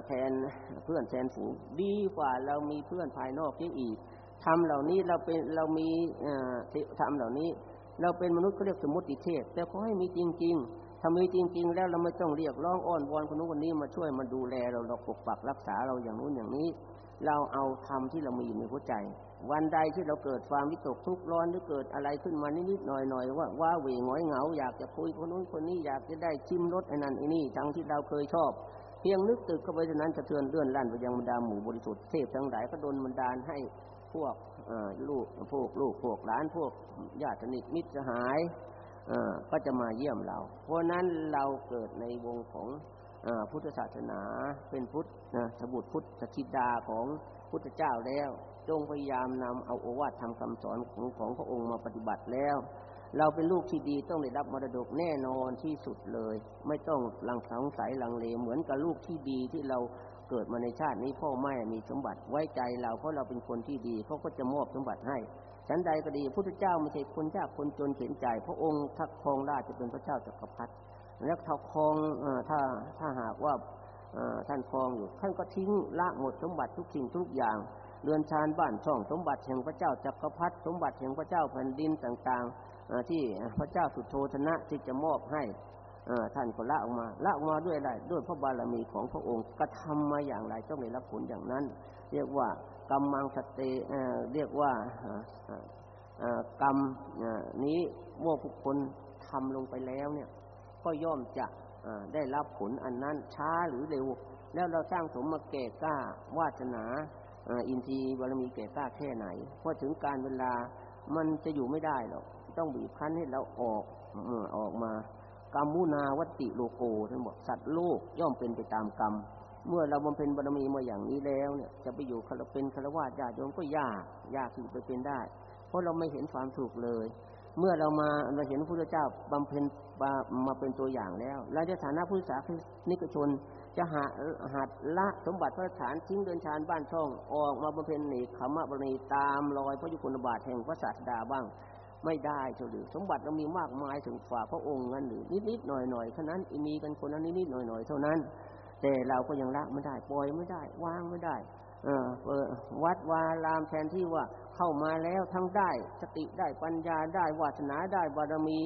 Speaker 1: แทนเพื่อนแทนฝูงดีกว่าเรามีเพื่อนภายนอกที่อีกทำเหล่านี้เราเป็นเรามีทำเหล่านี้ เราเป็นมนุษย์ก็เรียกสมมติเทศแต่ขอให้มีจริง ๆ ถ้ามีจริง ๆ แล้วเราไม่ต้องเรียกร้องอ้อนวอนคนนู้นคนนี้มาช่วยมาดูแลเราเราปกปักรักษาเราอย่างนู้นอย่างนี้ เราเอาทำที่เรามีอยู่ในหัวใจ วันใดที่เราเกิดความวิตกทุกข์ร้อนหรือเกิดอะไรขึ้นมานิดๆหน่อยๆว่าว่าเหวงหงอยเหงา อยากจะคุยคนนู้นคนนี้อยากจะได้ชิมรสไอ้นั่นไอ้นี่ทั้งที่เราเคยชอบเพียงนึกตึกเข้าไปเท่านั้นสะเทือนเลื่อนลั่นไปยังบรรดาหมู่บริสุทธิ์เทพทั้งหลายก็โดนบรรดาลให้พวกลูกพวกลูกพวกหลานพวกญาติสนิทมิตรสหาย ก็จะมาเยี่ยมเรา เพราะนั้นเราเกิดในวงของพุทธศาสนาเป็นพุทธนะสบุตรพุทธธิดาของพุทธเจ้าแล้ว จงพยายามนำเอาโอวาททำคำสอนของของพระองค์มาปฏิบัติแล้ว เราเป็นลูกที่ดีต้องได้รับมรดกแน่นอนที่สุดเลย ไม่ต้องลังสงสัยลังเลเหมือนกับลูกที่ดีที่เราเกิดมาในชาตินี้พ่อแม่มีสมบัติไว้ใจเราเพราะเราเป็นคนที่ดีเขาก็จะมอบสมบัติให้ ฉันใดก็ดีพุทธเจ้าไม่ใช่คนยากคนจนเข็นใจ พระองค์ถ้าครองราชจะเป็นพระเจ้าจักรพรรดิแล้วถ้าครองถ้าถ้าหากว่าท่านครองอยู่ท่านก็ทิ้งละหมดสมบัติทุกสิ่งทุกอย่างเรือนชานบ้านช่องสมบัติแห่งพระเจ้าจักรพรรดิสมบัติแห่งพระเจ้าแผ่นดินต่างๆที่พระเจ้าสุโธธนะที่จะมอบให้ท่านก็ละออกมาละออกมาด้วยอะไรด้วยพระบารมีของพระองค์กระทำมาอย่างไรต้องได้รับผลอย่างนั้น เรียกว่า กรรมังสเตเรียกว่ากรรมนี้เมื่อบุคคลทำลงไปแล้วเนี่ย ก็ย่อมจะได้รับผลอันนั้นช้าหรือเร็ว แล้วเราสร้างสมมาแก่กล้าวาสนาอินทรีย์บารมีแก่กล้าแค่ไหนพอถึงการเวลามันจะอยู่ไม่ได้หรอกต้องบีบคั้นให้เราออกออกมากรรมุนาวัติโลโกท่านบอกสัตว์โลกย่อมเป็นไปตามกรรม เมื่อเราบำเพ็ญบารมีมาอย่างนี้แล้วเนี่ย จะไปอยู่คารเป็นคารวะญาติโยมก็ยากยากที่จะไปเป็นได้ เพราะเราไม่เห็นความถูกเลย เมื่อเรามาเราเห็นพระพุทธเจ้าบำเพ็ญมามาเป็นตัวอย่างแล้วเราจะฐานะผู้สานิกชน จะหาหัดละสมบัติพระฐานทิ้งเดินชานบ้านช่องออกมาบำเพ็ญหนีขมะบรีตามรอยพระยุคลบาทแห่งพระศาสดาบ้างไม่ได้เฉลือสมบัติเรามีมากมายถึงฝ่าพระองค์นั้นหรือนิดนิดหน่อยหน่อยเท่านั้นมีกันคนนั้นนิดนิดหน่อยหน่อยเท่านั้น แต่เราก็ยังละไม่ได้ ปล่อยไม่ได้ วางไม่ได้ เออวัดวารามแทนที่ว่าเข้ามาแล้วทั้งได้ สติได้ปัญญาได้วาสนาได้บารมี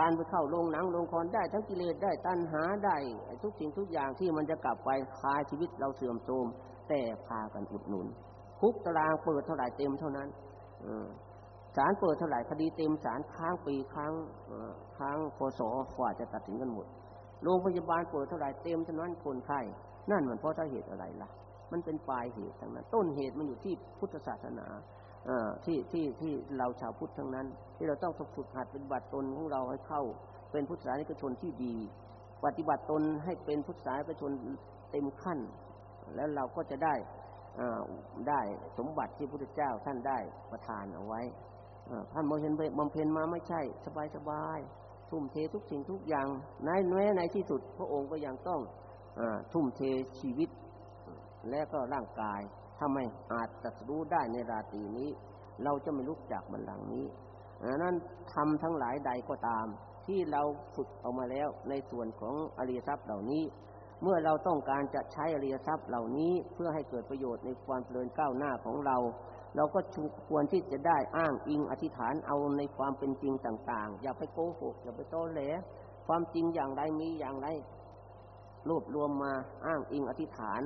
Speaker 1: การไปเข้าลงหนังลงครได้ ทั้งกิเลสได้ตัณหาได้ทุกสิ่งทุกอย่างที่มันจะกลับไปคลายชีวิตเราเสื่อมโทรมแต่พากันอุดหนุนคุกตารางเปิดเท่าไหร่เต็มเท่านั้นศาลเปิดเท่าไหร่คดีเต็มศาลค้างปีค้างค้างพศกว่าจะตัดสินกันหมด โรงพยาบาลเปิดเท่าไหร่เต็มเท่านั้นคนไข้นั่นมันเพราะสาเหตุอะไรล่ะ มันเป็นปลายเหตุทั้งนั้น ต้นเหตุมันอยู่ที่พุทธศาสนาที่ที่ที่เราชาวพุทธทั้งนั้น ที่เราต้องฝึกหัดเป็นบัตรตนของเราให้เข้า เป็นพุทธศาสนิกชนที่ดี ปฏิบัติตนให้เป็นพุทธศาสนิกชนเต็มขั้น แล้วเราก็จะได้ได้สมบัติที่พระพุทธเจ้าท่านได้ประทานเอาไว้ท่านบำเพ็ญบำเพ็ญมาไม่ใช่ สบายสบาย ทุ่มเททุกสิ่งทุกอย่างในแม้ในที่สุด พระองค์ก็ยังต้องอทุ่มเทชีวิต และก็ร่างกายถ้าไมอาจตัดรู้ได้ในราตรีนี้ เราจะไม่ลุกจากบันลังนี้นั้นทำทั้งหลายใดก็ตาม ที่เราฝึกออกมาแล้วในส่วนของอริยทรัพย์เหล่านี้ เมื่อเราต้องการจะใช้อริยทรัพย์เหล่านี้เพื่อให้เกิดประโยชน์ในความเจริญก้าวหน้าของเรา เราก็ควรที่จะได้อ้างอิงอธิษฐานเอาในความเป็นจริงต่าง ๆ อย่าไปโกหกอย่าไปโต้แหลความจริงอย่างไรมีอย่างไรรวบรวมมาอ้างอิงอธิษฐาน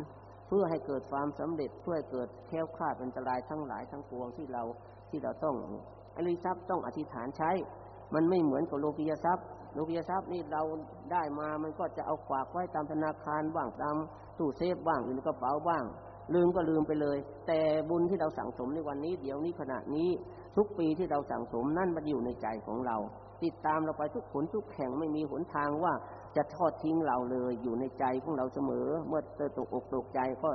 Speaker 1: เพื่อให้เกิดความสำเร็จเพื่อเกิดแค้วคลาดอันตรายทั้งหลายทั้งปวงที่เราที่เราต้องอริทรัพย์ต้องอธิษฐานใช้ มันไม่เหมือนกับโลภียทรัพย์โลภียทรัพย์นี่เราได้มามันก็จะเอาฝากไว้ตามธนาคารบ้างตามตู้เซฟบ้างอยู่ในกระเป๋าบ้าง ลืมก็ลืมไปเลย แต่บุญที่เราสั่งสมในวันนี้ เดี๋ยวนี้ขณะนี้ ทุกปีที่เราสั่งสมนั่นมันอยู่ในใจของเรา ติดตามเราไปทุกผลทุกแข่งไม่มีหนทางว่าจะทอดทิ้งเราเลยอยู่ในใจของเราเสมอ เมื่อเจอตกอกตกใจก็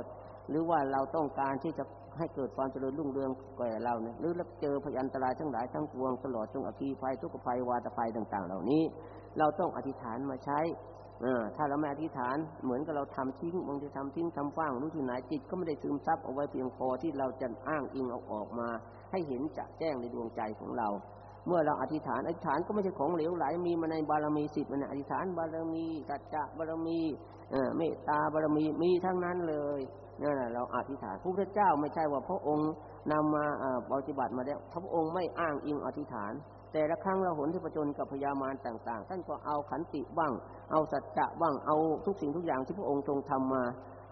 Speaker 1: หรือว่าเราต้องการที่จะให้เกิดความเจริญรุ่งเรืองแก่เราเนี่ยหรือรับเจอพยันตรายทั้งหลายทั้งปวงตลอดจงอคีภัยทุกภัยวาตภัยต่าง ๆ เหล่านี้ เราต้องอธิษฐานมาใช้ เออถ้าเราไม่อธิษฐานเหมือนกับเราทำทิ้งบางทีทำทิ้งทำฟ้างรู้ที่ไหนจิตก็ไม่ได้ซึมซับเอาไว้เพียงพอที่เราจะอ้างอิงเอาออกมา ให้เห็นจะแจ้งในดวงใจของเรา เมื่อเราอธิษฐานอธิษฐานก็ไม่ใช่ของเหลวไหลมีมาในบารมีสิบมันอธิษฐานบารมีสัจจะบารมีเมตตาบารมีมีทั้งนั้นเลยนั่นแหละเราอธิษฐานพระพุทธเจ้าไม่ใช่ว่าพระองค์นำมาปฏิบัติมาแล้วพระองค์ไม่อ้างอิงอธิษฐาน แต่ละครั้งเราหนที่ประจนกับพญามารต่าง ๆ ท่านก็เอาขันติบ้าง เอาสัจจะบ้าง เอาทุกสิ่งทุกอย่างที่พระองค์ทรงทำมา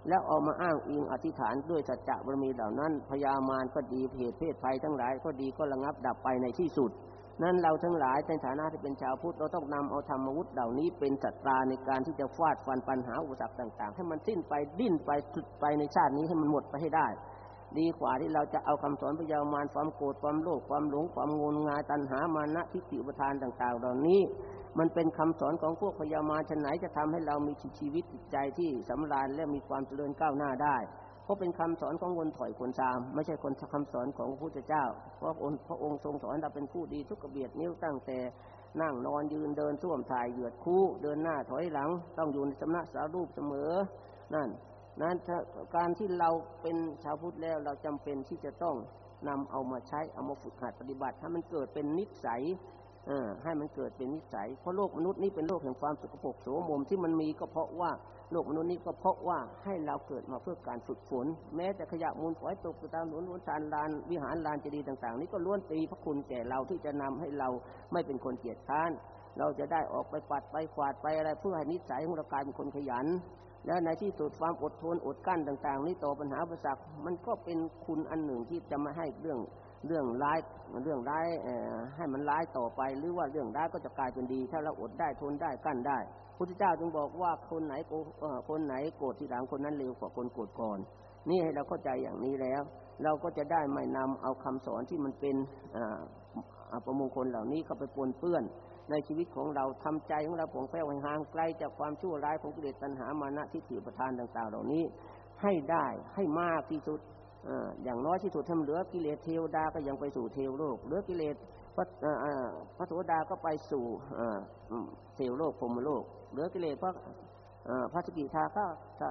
Speaker 1: แล้วเอามาอ้างอิงอธิษฐานด้วยสัจจะบารมีเหล่านั้นพญามารก็ดีเพศเพศภัยทั้งหลายก็ดีก็ระงับดับไปในที่สุด นั้นเราทั้งหลายในฐานะที่เป็นชาวพุทธเราต้องนำเอาธรรมวุฒิเหล่านี้เป็นสัตราในการที่จะฟาดฟันปัญหาอุปสรรคต่าง ๆ ให้มันสิ้นไปดิ้นไปสุดไปในชาตินี้ให้มันหมดไปให้ได้ ดีกว่าที่เราจะเอาคำสอนพยามารความโกรธความโลภความหลงความงนงายตัณหามานะทิฏฐิอุปทานต่างๆเหล่านี้ มันเป็นคำสอนของพวกพยามารชนไหนจะทำให้เรามีชีวิตจิตใจที่สำราญและมีความเจริญก้าวหน้าได้ เพราะเป็นคำสอนของคนถอยคนตาม ไม่ใช่คนคำสอนของพระพุทธเจ้า เพราะพระองค์ทรงสอนเราเป็นผู้ดีทุกกระเบียดนิ้วตั้งแต่นั่งนอนยืนเดินส่วมถ่ายเหยียดคู่ เดินหน้าถอยหลัง ต้องอยู่ในสำนักสารูปเสมอ นั่น นั้นการที่เราเป็นชาวพุทธแล้วเราจำเป็นที่จะต้องนำเอามาใช้เอามาฝึกหัดปฏิบัติถ้ามันเกิดเป็นนิสัยเออให้มันเกิดเป็นนิสัย เพราะโลกมนุษย์นี้เป็นโลกแห่งความสุขภพโสมมที่มันมีก็เพราะว่าโลกมนุษย์นี้ก็เพราะว่าให้เราเกิดมาเพื่อการฝึกฝน แม้แต่ขยะมูลฝอยตกตามหนุนหนุนชานลานวิหารลานเจดีย์ต่าง ๆ นี้ก็ล้วนตีพระคุณแก่เราที่จะนำให้เราไม่เป็นคนเกียจค้าน เราจะได้ออกไปปัดไปขวาดไปอะไรเพื่อให้นิสัยของเรากลายเป็นคนขยัน และในที่สุดความอดทนอดกั้นต่าง ๆ นี้ต่อปัญหาประสักมันก็เป็นคุณอันหนึ่งที่จะมาให้เรื่องเรื่องร้ายเรื่องร้ายให้มันร้ายต่อไป หรือว่าเรื่องร้ายก็จะกลายเป็นดี ถ้าเราอดได้ทนได้กั้นได้พุทธเจ้าจึงบอกว่าคนไหนโกคนไหนโกรธทีหลังคนนั้นเร็วกว่าคนโกรธก่อน นี่ให้เราเข้าใจอย่างนี้แล้ว เราก็จะได้ไม่นำเอาคำสอนที่มันเป็นประมงคลเหล่านี้เข้าไปปนเปื้อน ในชีวิตของเราทำใจของเราผ่องแผ้วห่างไกลจากความชั่วร้ายของกิเลสตัณหามานะทิฏฐิประทานต่าง ๆ เหล่านี้ให้ได้ให้มากที่สุดอย่างน้อยที่สุดทำเหลือกิเลสเทวดาก็ยังไปสู่เทวโลกเหลือกิเลสพระพระโสดาก็ไปสู่เทวโลกพรมโลกเหลือกิเลสพระ พระสกิทาก็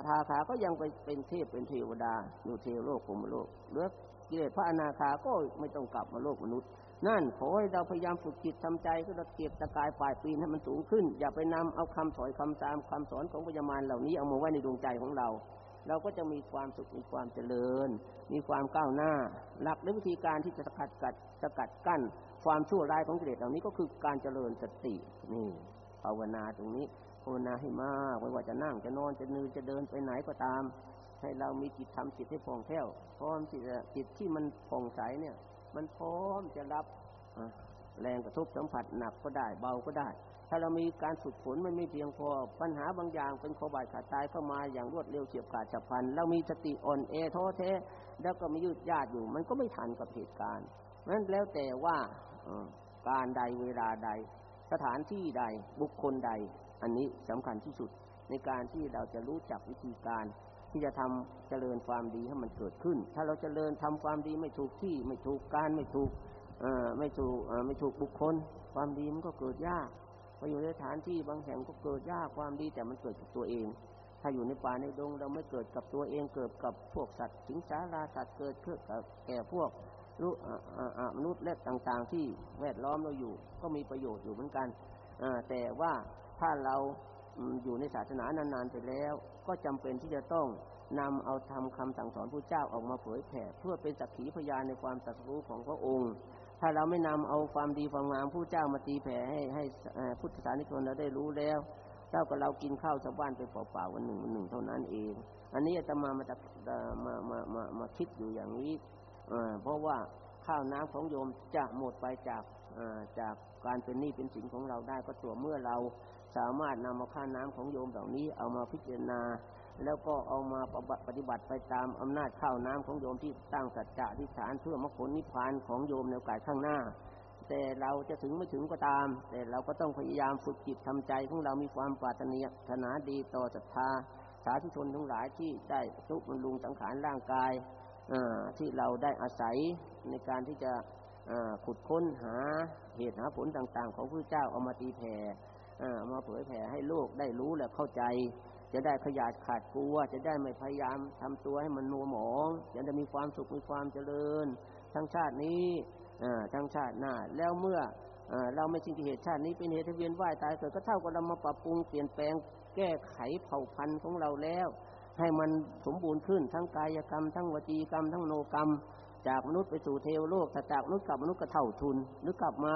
Speaker 1: ทาคาก็ยังไปเป็นเทพเป็นเทวดาอยู่เทวโลกพรมโลกเหลือกิเลสพระอนาคาก็ไม่ต้องกลับมาโลกมนุษย์ นั่นขอให้เราพยายามฝึกจิตทำใจก็เราเก็บตะกายฝ่ายปีนให้มันสูงขึ้น อย่าไปนำเอาคำสอนคำตามคำสอนของพญามารเหล่านี้เอามาไว้ในดวงใจของเรา เราก็จะมีความสุขมีความเจริญ มีความก้าวหน้า หลักและวิธีการที่จะสกัดกัดสกัดกั้น ความชั่วร้ายของกิเลสเหล่านี้ก็คือการเจริญสตินี่ภาวนาตรงนี้ ภาวนาให้มากไม่ว่าจะนั่งจะนอนจะนืนจะเดินไปไหนก็ตาม ให้เรามีจิตทำจิตให้ผ่องแผ้วพร้อมจิตจิตที่มันผ่องใสเนี่ย มันพร้อมจะรับแรงกระทบสัมผัสหนักก็ได้เบาก็ได้ ถ้าเรามีการฝึกฝนมันไม่เพียงพอ ปัญหาบางอย่างเป็นขบายขาดตายเข้ามาอย่างรวดเร็วเฉียบขาดฉับพลันเรามีสติอ่อนเอท้อแท้ แล้วก็มียืดยาดอยู่ มันก็ไม่ทันกับเหตุการณ์นั้นแล้วแต่ว่าการใดเวลาใด สถานที่ใดบุคคลใด อันนี้สำคัญที่สุดในการที่เราจะรู้จักวิธีการ ที่จะทำเจริญความดีให้มันเกิดขึ้น ถ้าเราจเจริญทำความดีไม่ถูกที่ ไม่ถูกการไม่ถูกไม่ถูกไม่ถูกบุคคล ความดีมันก็เกิดยากไปอยู่ในสถานที่บางแห่งก็เกิดยากความดีแต่มันเกิดกับตัวเอง ถ้าอยู่ในป่าในดงเราไม่เกิดกับตัวเองเกิดกับพวกสัตว์สิงสาราสัตว์เกิดขึ้นกับแก่พวกรู้มนุษย์และต่างๆ ที่แวดล้อมเราอยู่ก็มีประโยชน์อยู่เหมือนกันแต่ว่า ถ้าเราอยู่ในศาสนานานๆไปแล้ว ก็จำเป็นที่จะต้องนำเอาทำคำสั่งสอนพระเจ้าออกมาเผยแผ่เพื่อเป็นสักขีพยานในความตรัสรู้ของพระองค์ ถ้าเราไม่นำเอาความดีความงามผู้เจ้ามาตีแผ่ให้ให้พุทธศาสนิกชนเราได้รู้แล้วเจ้ากับเรากินข้าวชาวบ้านไปเปล่าๆวันหนึ่งวันหนึ่งเท่านั้นเอง อันนี้จะมามามามามามาคิดอยู่อย่างนี้เพราะว่าข้าวน้ำของโยมจะหมดไปจากจากการเป็นหนี้เป็นสินของเราได้ก็ตัวเมื่อเรา สามารถนำมาข้าน้ำของโยมเหล่านี้เอามาพิจารณา แล้วก็เอามาปฏิบัติไปตามอำนาจข้าวน้ำของโยมที่ตั้งสัจจะที่ฐานเพื่อมรรคผลนิพพานของโยมในโอกาสข้างหน้า แต่เราจะถึงไม่ถึงก็ตาม แต่เราก็ต้องพยายามฝึกจิตทำใจของเรามีความปรารถนาดีต่อศรัทธาสาธุชนทั้งหลายที่ได้ทุกบรรลุงสังขารร่างกายที่เราได้อาศัยในการที่จะขุดค้นหาเหตุหาผลต่างๆ ของพระเจ้าเอามาตีแผ่ มาเผยแผ่ให้โลกได้รู้และเข้าใจ จะได้ขยาดขาดกลัว จะได้ไม่พยายามทำตัวให้มันนัวหมอง จะได้มีความสุขมีความเจริญ ทั้งชาตินี้ทั้งชาติหน้าแล้วเมื่อเราไม่ชิงเหตุชาตินี้เป็นเหตุเวียนว่ายตายเกิดก็เท่ากับเรามาปรับปรุงเปลี่ยนแปลงแก้ไขเผ่าพันธุ์ของเราแล้ว ให้มันสมบูรณ์ขึ้นทั้งกายกรรม ทั้งวจีกรรม ทั้งโนกรรม จากมนุษย์ไปสู่เทวโลกถ้าจากมนุษย์กลับมนุษย์ก็เท่าทุน หรือกลับมา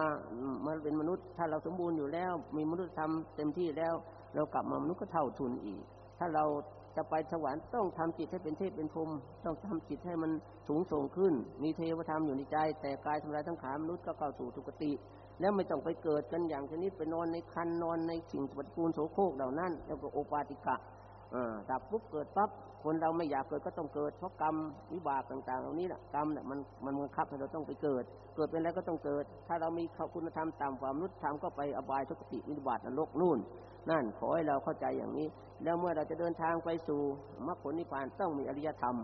Speaker 1: มาเป็นมนุษย์ ถ้าเราสมบูรณ์อยู่แล้ว มีมนุษย์ทำเต็มที่แล้ว เรากลับมามนุษย์ก็เท่าทุนอีก ถ้าเราจะไปสวรรค์ต้องทำจิตให้เป็นเทพเป็นพรหมต้องทำจิตให้มันสูงส่งขึ้น มีเทวธรรมอยู่ในใจ แต่กายทำลายทั้งขามนุษย์ก็เข้าสู่ทุกติ แล้วไม่ต้องไปเกิดกันอย่างชนิดไปนอนในคันนอนในสิ่งปฏิกูลโสโครกเหล่านั้นแล้วก็โอปาติกะ ดับปุ๊บเกิดปั๊บคนเราไม่อยากเกิดก็ต้องเกิดเพราะกรรมวิบากต่าง ๆ เหล่านี้แหละกรรมเนี่ยมันมันบังคับให้เราต้องไปเกิด เกิดเป็นแล้วก็ต้องเกิด ถ้าเรามีคุณธรรมต่ำความนุษยธรรมก็ไปอบายทุกติวิบัตินรกนู่น นั่นขอให้เราเข้าใจอย่างนี้ แล้วเมื่อเราจะเดินทางไปสู่มรรคผลนิพพานต้องมีอริยธรรม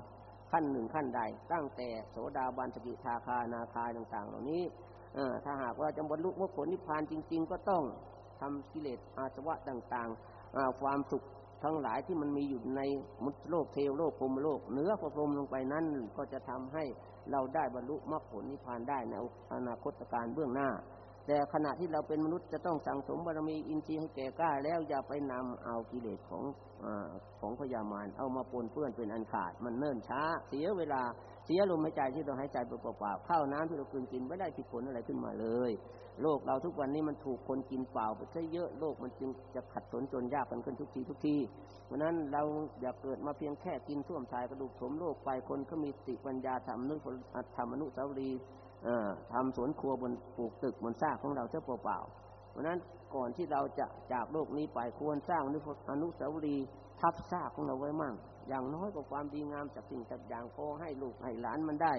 Speaker 1: ขั้นหนึ่งขั้นใด ตั้งแต่โสดาบันสกิทาคานาคาต่าง ๆ เหล่านี้ถ้าหากว่าจะบรรลุมรรคผลนิพพานจริง ๆ ก็ต้องทำกิเลสอาสวะต่างๆความสุข ทั้งหลายที่มันมีอยู่ในมุตโลกเทวโลกพรมโลกเนื้อพระพรมลงไปนั้นก็จะทำให้เราได้บรรลุมรรคผลนิพพานได้ในอนาคตการเบื้องหน้า แต่ขณะที่เราเป็นมนุษย์จะต้องสั่งสมบารมีอินทรีย์ให้แก่กล้าแล้วอย่าไปนำเอากิเลสของอของพยามารเอามาปนเปื้อนเป็นอันขาด มันเนิ่นช้า เสียเวลาเสียลมหายใจที่เราหายใจเปล่าๆข้าวน้ำที่เรากินกินไม่ได้ผิดผลอะไรขึ้นมาเลย โลกเราทุกวันนี้มันถูกคนกินเปล่าไปซะเยอะโลกมันจึงจะขัดสนจนยากกันขึ้นทุกทีทุกทีเพราะนั้นเราอย่าเกิดมาเพียงแค่กินส้วมชายกระดูกสมโลกไปคนก็มีติปัญญาทำนุธรรมนุสาวรีทำสวนครัวบนปลูกตึกบนซากของเราเจ้าเปล่าเพราะนั้นก่อนที่เราจะจากโลกนี้ไปควรสร้างอนุสาวรีย์ทับซากของเราไว้มั่ง อย่างน้อยกว่าความดีงามจากสิ่งจากอย่างพอให้ลูกให้หลานมันได้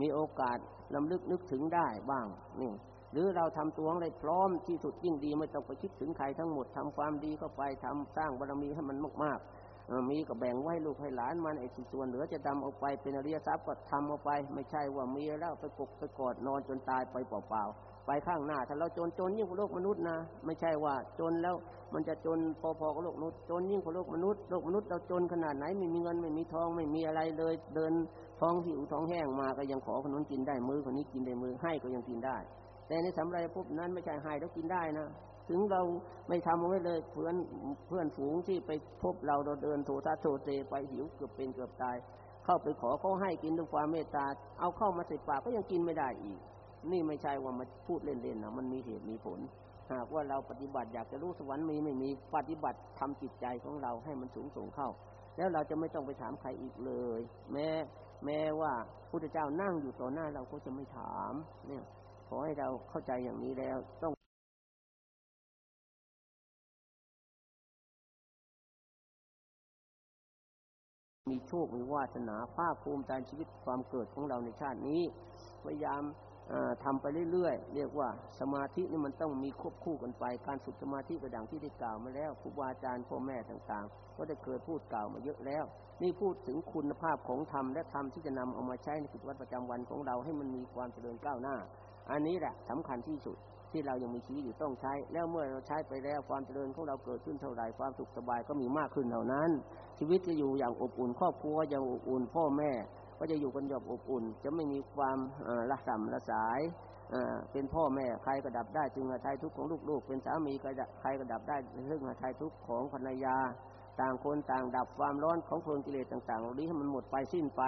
Speaker 1: มีโอกาสลำลึกนึกถึงได้บ้างนี่ หรือเราทำตัวอะไรพร้อมที่สุดยิ่งดีไม่ต้องไปคิดถึงใครทั้งหมดทำความดีเข้าไปทำสร้างบารมีให้มันมากๆมีก็แบ่งไว้ลูกให้หลานมันไอ้ส่วนเหลือจะทำเอาไปเป็นอริยทรัพย์ก็ทำเอาไป ไม่ใช่ว่ามีแล้วไปกกไปกอดนอนจนตายไปเปล่าๆไปข้างหน้า ถ้าเราจนจนยิ่งกว่าโลกมนุษย์นะ ไม่ใช่ว่าจนแล้วมันจะจนพอๆกับโลกมนุษย์จนยิ่งกว่าโลกมนุษย์โลกมนุษย์เราจนขนาดไหนไม่มีเงินไม่มีทองไม่มีอะไรเลย เดินท้องหิวท้องแห้งมาก็ยังขอขนมกินได้มือคนนี้กินได้มือให้ก็ยังกินได้ แต่ในสำไรภพนั้นไม่ใช่ให้แล้วกินได้นะถึงเราไม่ทำเอาไว้เลยเพื่อนเพื่อนฝูงที่ไปพบเราเราเดินโถตาโถเตไปหิวเกือบเป็นเกือบตาย เข้าไปขอเขาให้กินด้วยความเมตตา เอาเข้ามาใส่ปากก็ยังกินไม่ได้อีก นี่ไม่ใช่ว่ามาพูดเล่นๆนะมันมีเหตุมีผล หากว่าเราปฏิบัติอยากจะรู้สวรรค์มีไม่มีปฏิบัติทำจิตใจของเราให้มันสูงส่งเข้า แล้วเราจะไม่ต้องไปถามใครอีกเลย แม้ แม้ว่าพุทธเจ้านั่งอยู่ต่อหน้าเราก็จะไม่ถามเนี่ย ขอให้เราเข้าใจอย่างนี้แล้วต้องมีโชค มีวาสนาภาคภูมิใจชีวิตความเกิดของเราในชาตินี้ พยายามทำไปเรื่อยๆ เรียกว่าสมาธินี่มันต้องมีควบคู่กันไป การฝึกสมาธิกระดังที่ได้กล่าวมาแล้วครูบาอาจารย์พ่อแม่ต่างๆ ก็ได้เคยพูดกล่าวมาเยอะแล้ว นี่พูดถึงคุณภาพของธรรมและธรรมที่จะนำเอามาใช้ในกิจวัตรประจำวันของเราให้มันมีความเจริญก้าวหน้า อันนี้แหละสำคัญที่สุดที่เรายังมีชีวิตอยู่ต้องใช้ แล้วเมื่อเราใช้ไปแล้วความเจริญของเราเกิดขึ้นเท่าไรความสุขสบายก็มีมากขึ้นเท่านั้น ชีวิตจะอยู่อย่างอบอุ่น ครอบครัวอย่างอบอุ่น พ่อแม่ ก็จะอยู่กันแบบอบอุ่น จะไม่มีความละสัมละสายเป็นพ่อแม่ใครก็ดับได้จึงหาชายทุกข์ของลูกๆ เป็นสามีใครก็ดับได้ซึ่งหาชายทุกข์ของภรรยา ต่างคนต่างดับความร้อนของเพลิงกิเลสต่างๆเหล่านี้ให้มันหมดไปสิ้นไป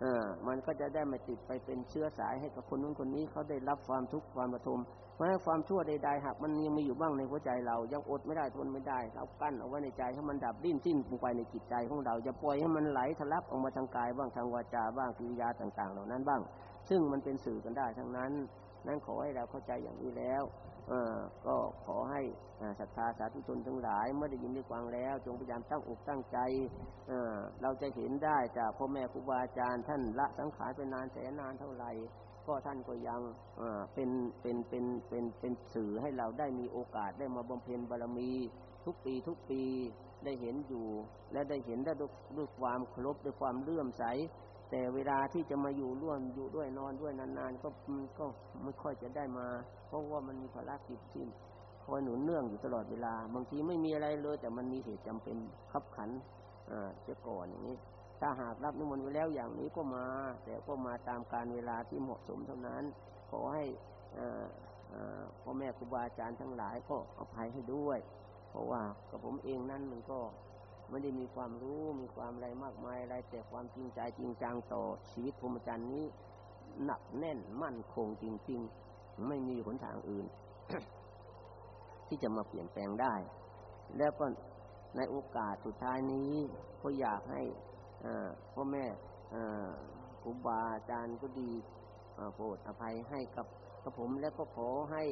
Speaker 1: เออ มันก็จะได้ไม่ติดไปเป็นเชื้อสายให้กับคนนู้นคนนี้เขาได้รับความทุกข์ความระทมเพราะความชั่วใดๆหากมันยังมีอยู่บ้างในหัวใจเรา ยังอดไม่ได้ทนไม่ได้ เรากั้นเอาไว้ในใจให้มันดับดิ้นสิ้นลงไปในจิตใจของเราจะปล่อยให้มันไหลทะลักออกมาทางกายบ้างทางวาจาบ้างกิริยาต่าง ๆ เหล่านั้นบ้าง ซึ่งมันเป็นสื่อกันได้ทั้งนั้น นั้นขอให้เราเข้าใจอย่างนี้แล้ว ก็ขอให้ศรัทธาสาธุชนทั้งหลาย เมื่อได้ยินได้ฟังแล้ว จงพยายามตั้งอกตั้งใจเราจะเห็นได้จากพ่อแม่ครูบาอาจารย์ท่านละสังขารไปนานแสนนานเท่าไหร่ก็ท่านก็ยังเป็นเป็นเป็นเป็นเป็นสื่อให้เราได้มีโอกาสได้มาบำเพ็ญบารมีทุกปีทุกปีได้เห็นอยู่ และได้เห็นได้ด้วยความเคารพด้วยความเลื่อมใส แต่เวลาที่จะมาอยู่ร่วมอยู่ด้วยนอนด้วยนานๆก็ก็ไม่ค่อยจะได้มา เพราะว่ามันมีภารกิจที่คอยหนุนเนื่องอยู่ตลอดเวลา บางทีไม่มีอะไรเลย แต่มันมีเหตุจำเป็นขับขันอ่าจะก่อนอย่างนี้ ถ้าหากรับนิมนต์ไว้แล้วอย่างนี้ก็มา แต่ก็มาตามการเวลาที่เหมาะสมเท่านั้น ขอให้พ่อแม่ครูบาอาจารย์ทั้งหลายก็อภัยให้ด้วย เพราะว่ากับผมเองนั้นมันก็ ไม่ได้มีความรู้มีความอะไรมากมายอะไรแต่ความจริงใจจริงจังต่อชีวิตพรหมจรรย์นี้หนักแน่นมั่นคงจริง ๆ ไม่มีหนทางอื่น ที่จะมาเปลี่ยนแปลงได้ แล้วก็ในโอกาสสุดท้ายนี้ก็อยากให้พ่อแม่ครูบาอาจารย์ก็ดีโปรดอภัยให้กับกับผมและก็ขอให้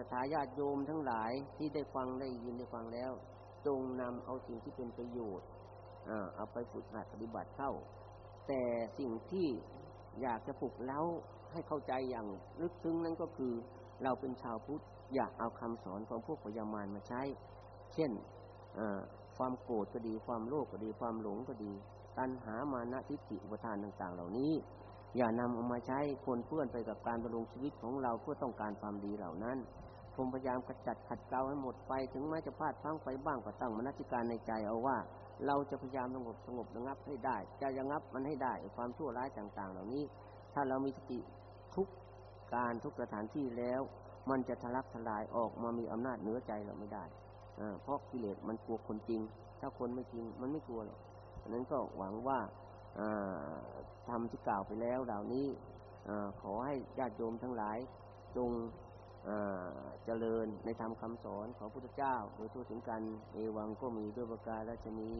Speaker 1: สถาญาติโยมทั้งหลายที่ได้ฟังได้ยินได้ฟังแล้ว จงนำเอาสิ่งที่เป็นประโยชน์เอาไปฝึกหัดปฏิบัติเข้า แต่สิ่งที่อยากจะปลุกเล้าให้เข้าใจอย่างลึกซึ้งนั้นก็คือ เราเป็นชาวพุทธอยากเอาคำสอนของพวกพญามารมาใช้ เช่นความโกรธก็ดีความโลภก็ดีความหลงก็ดี ตัณหามานะทิฏฐิอุปทานต่าง ๆ เหล่านี้ อย่านำเอามาใช้คนเพื่อนไปกับการดำรงชีวิตของเราเพื่อต้องการความดีเหล่านั้น ผมพยายามกระจัดขัดเกลาให้หมดไป ถึงแม้จะพลาดพลั้งไปบ้างก็ตั้งมนสิการในใจเอาว่า เราจะพยายามสงบสงบระงับให้ได้ จะระงับมันให้ได้ความชั่วร้ายต่าง ๆ เหล่านี้ ถ้าเรามีสติทุกการทุกสถานที่แล้ว มันจะทะลักทลายออกมามีอำนาจเหนือใจเราไม่ได้เพราะกิเลสมันกลัวคนจริง ถ้าคนไม่จริงมันไม่กลัวหรอกดังนั้นก็หวังว่าทำที่กล่าวไปแล้วเหล่านี้ขอให้ญาติโยมทั้งหลายจง เจริญในธรรมคำสอนของพระพุทธเจ้า โดยทั่วถึงกัน เอวังก็มีด้วยประการราชนี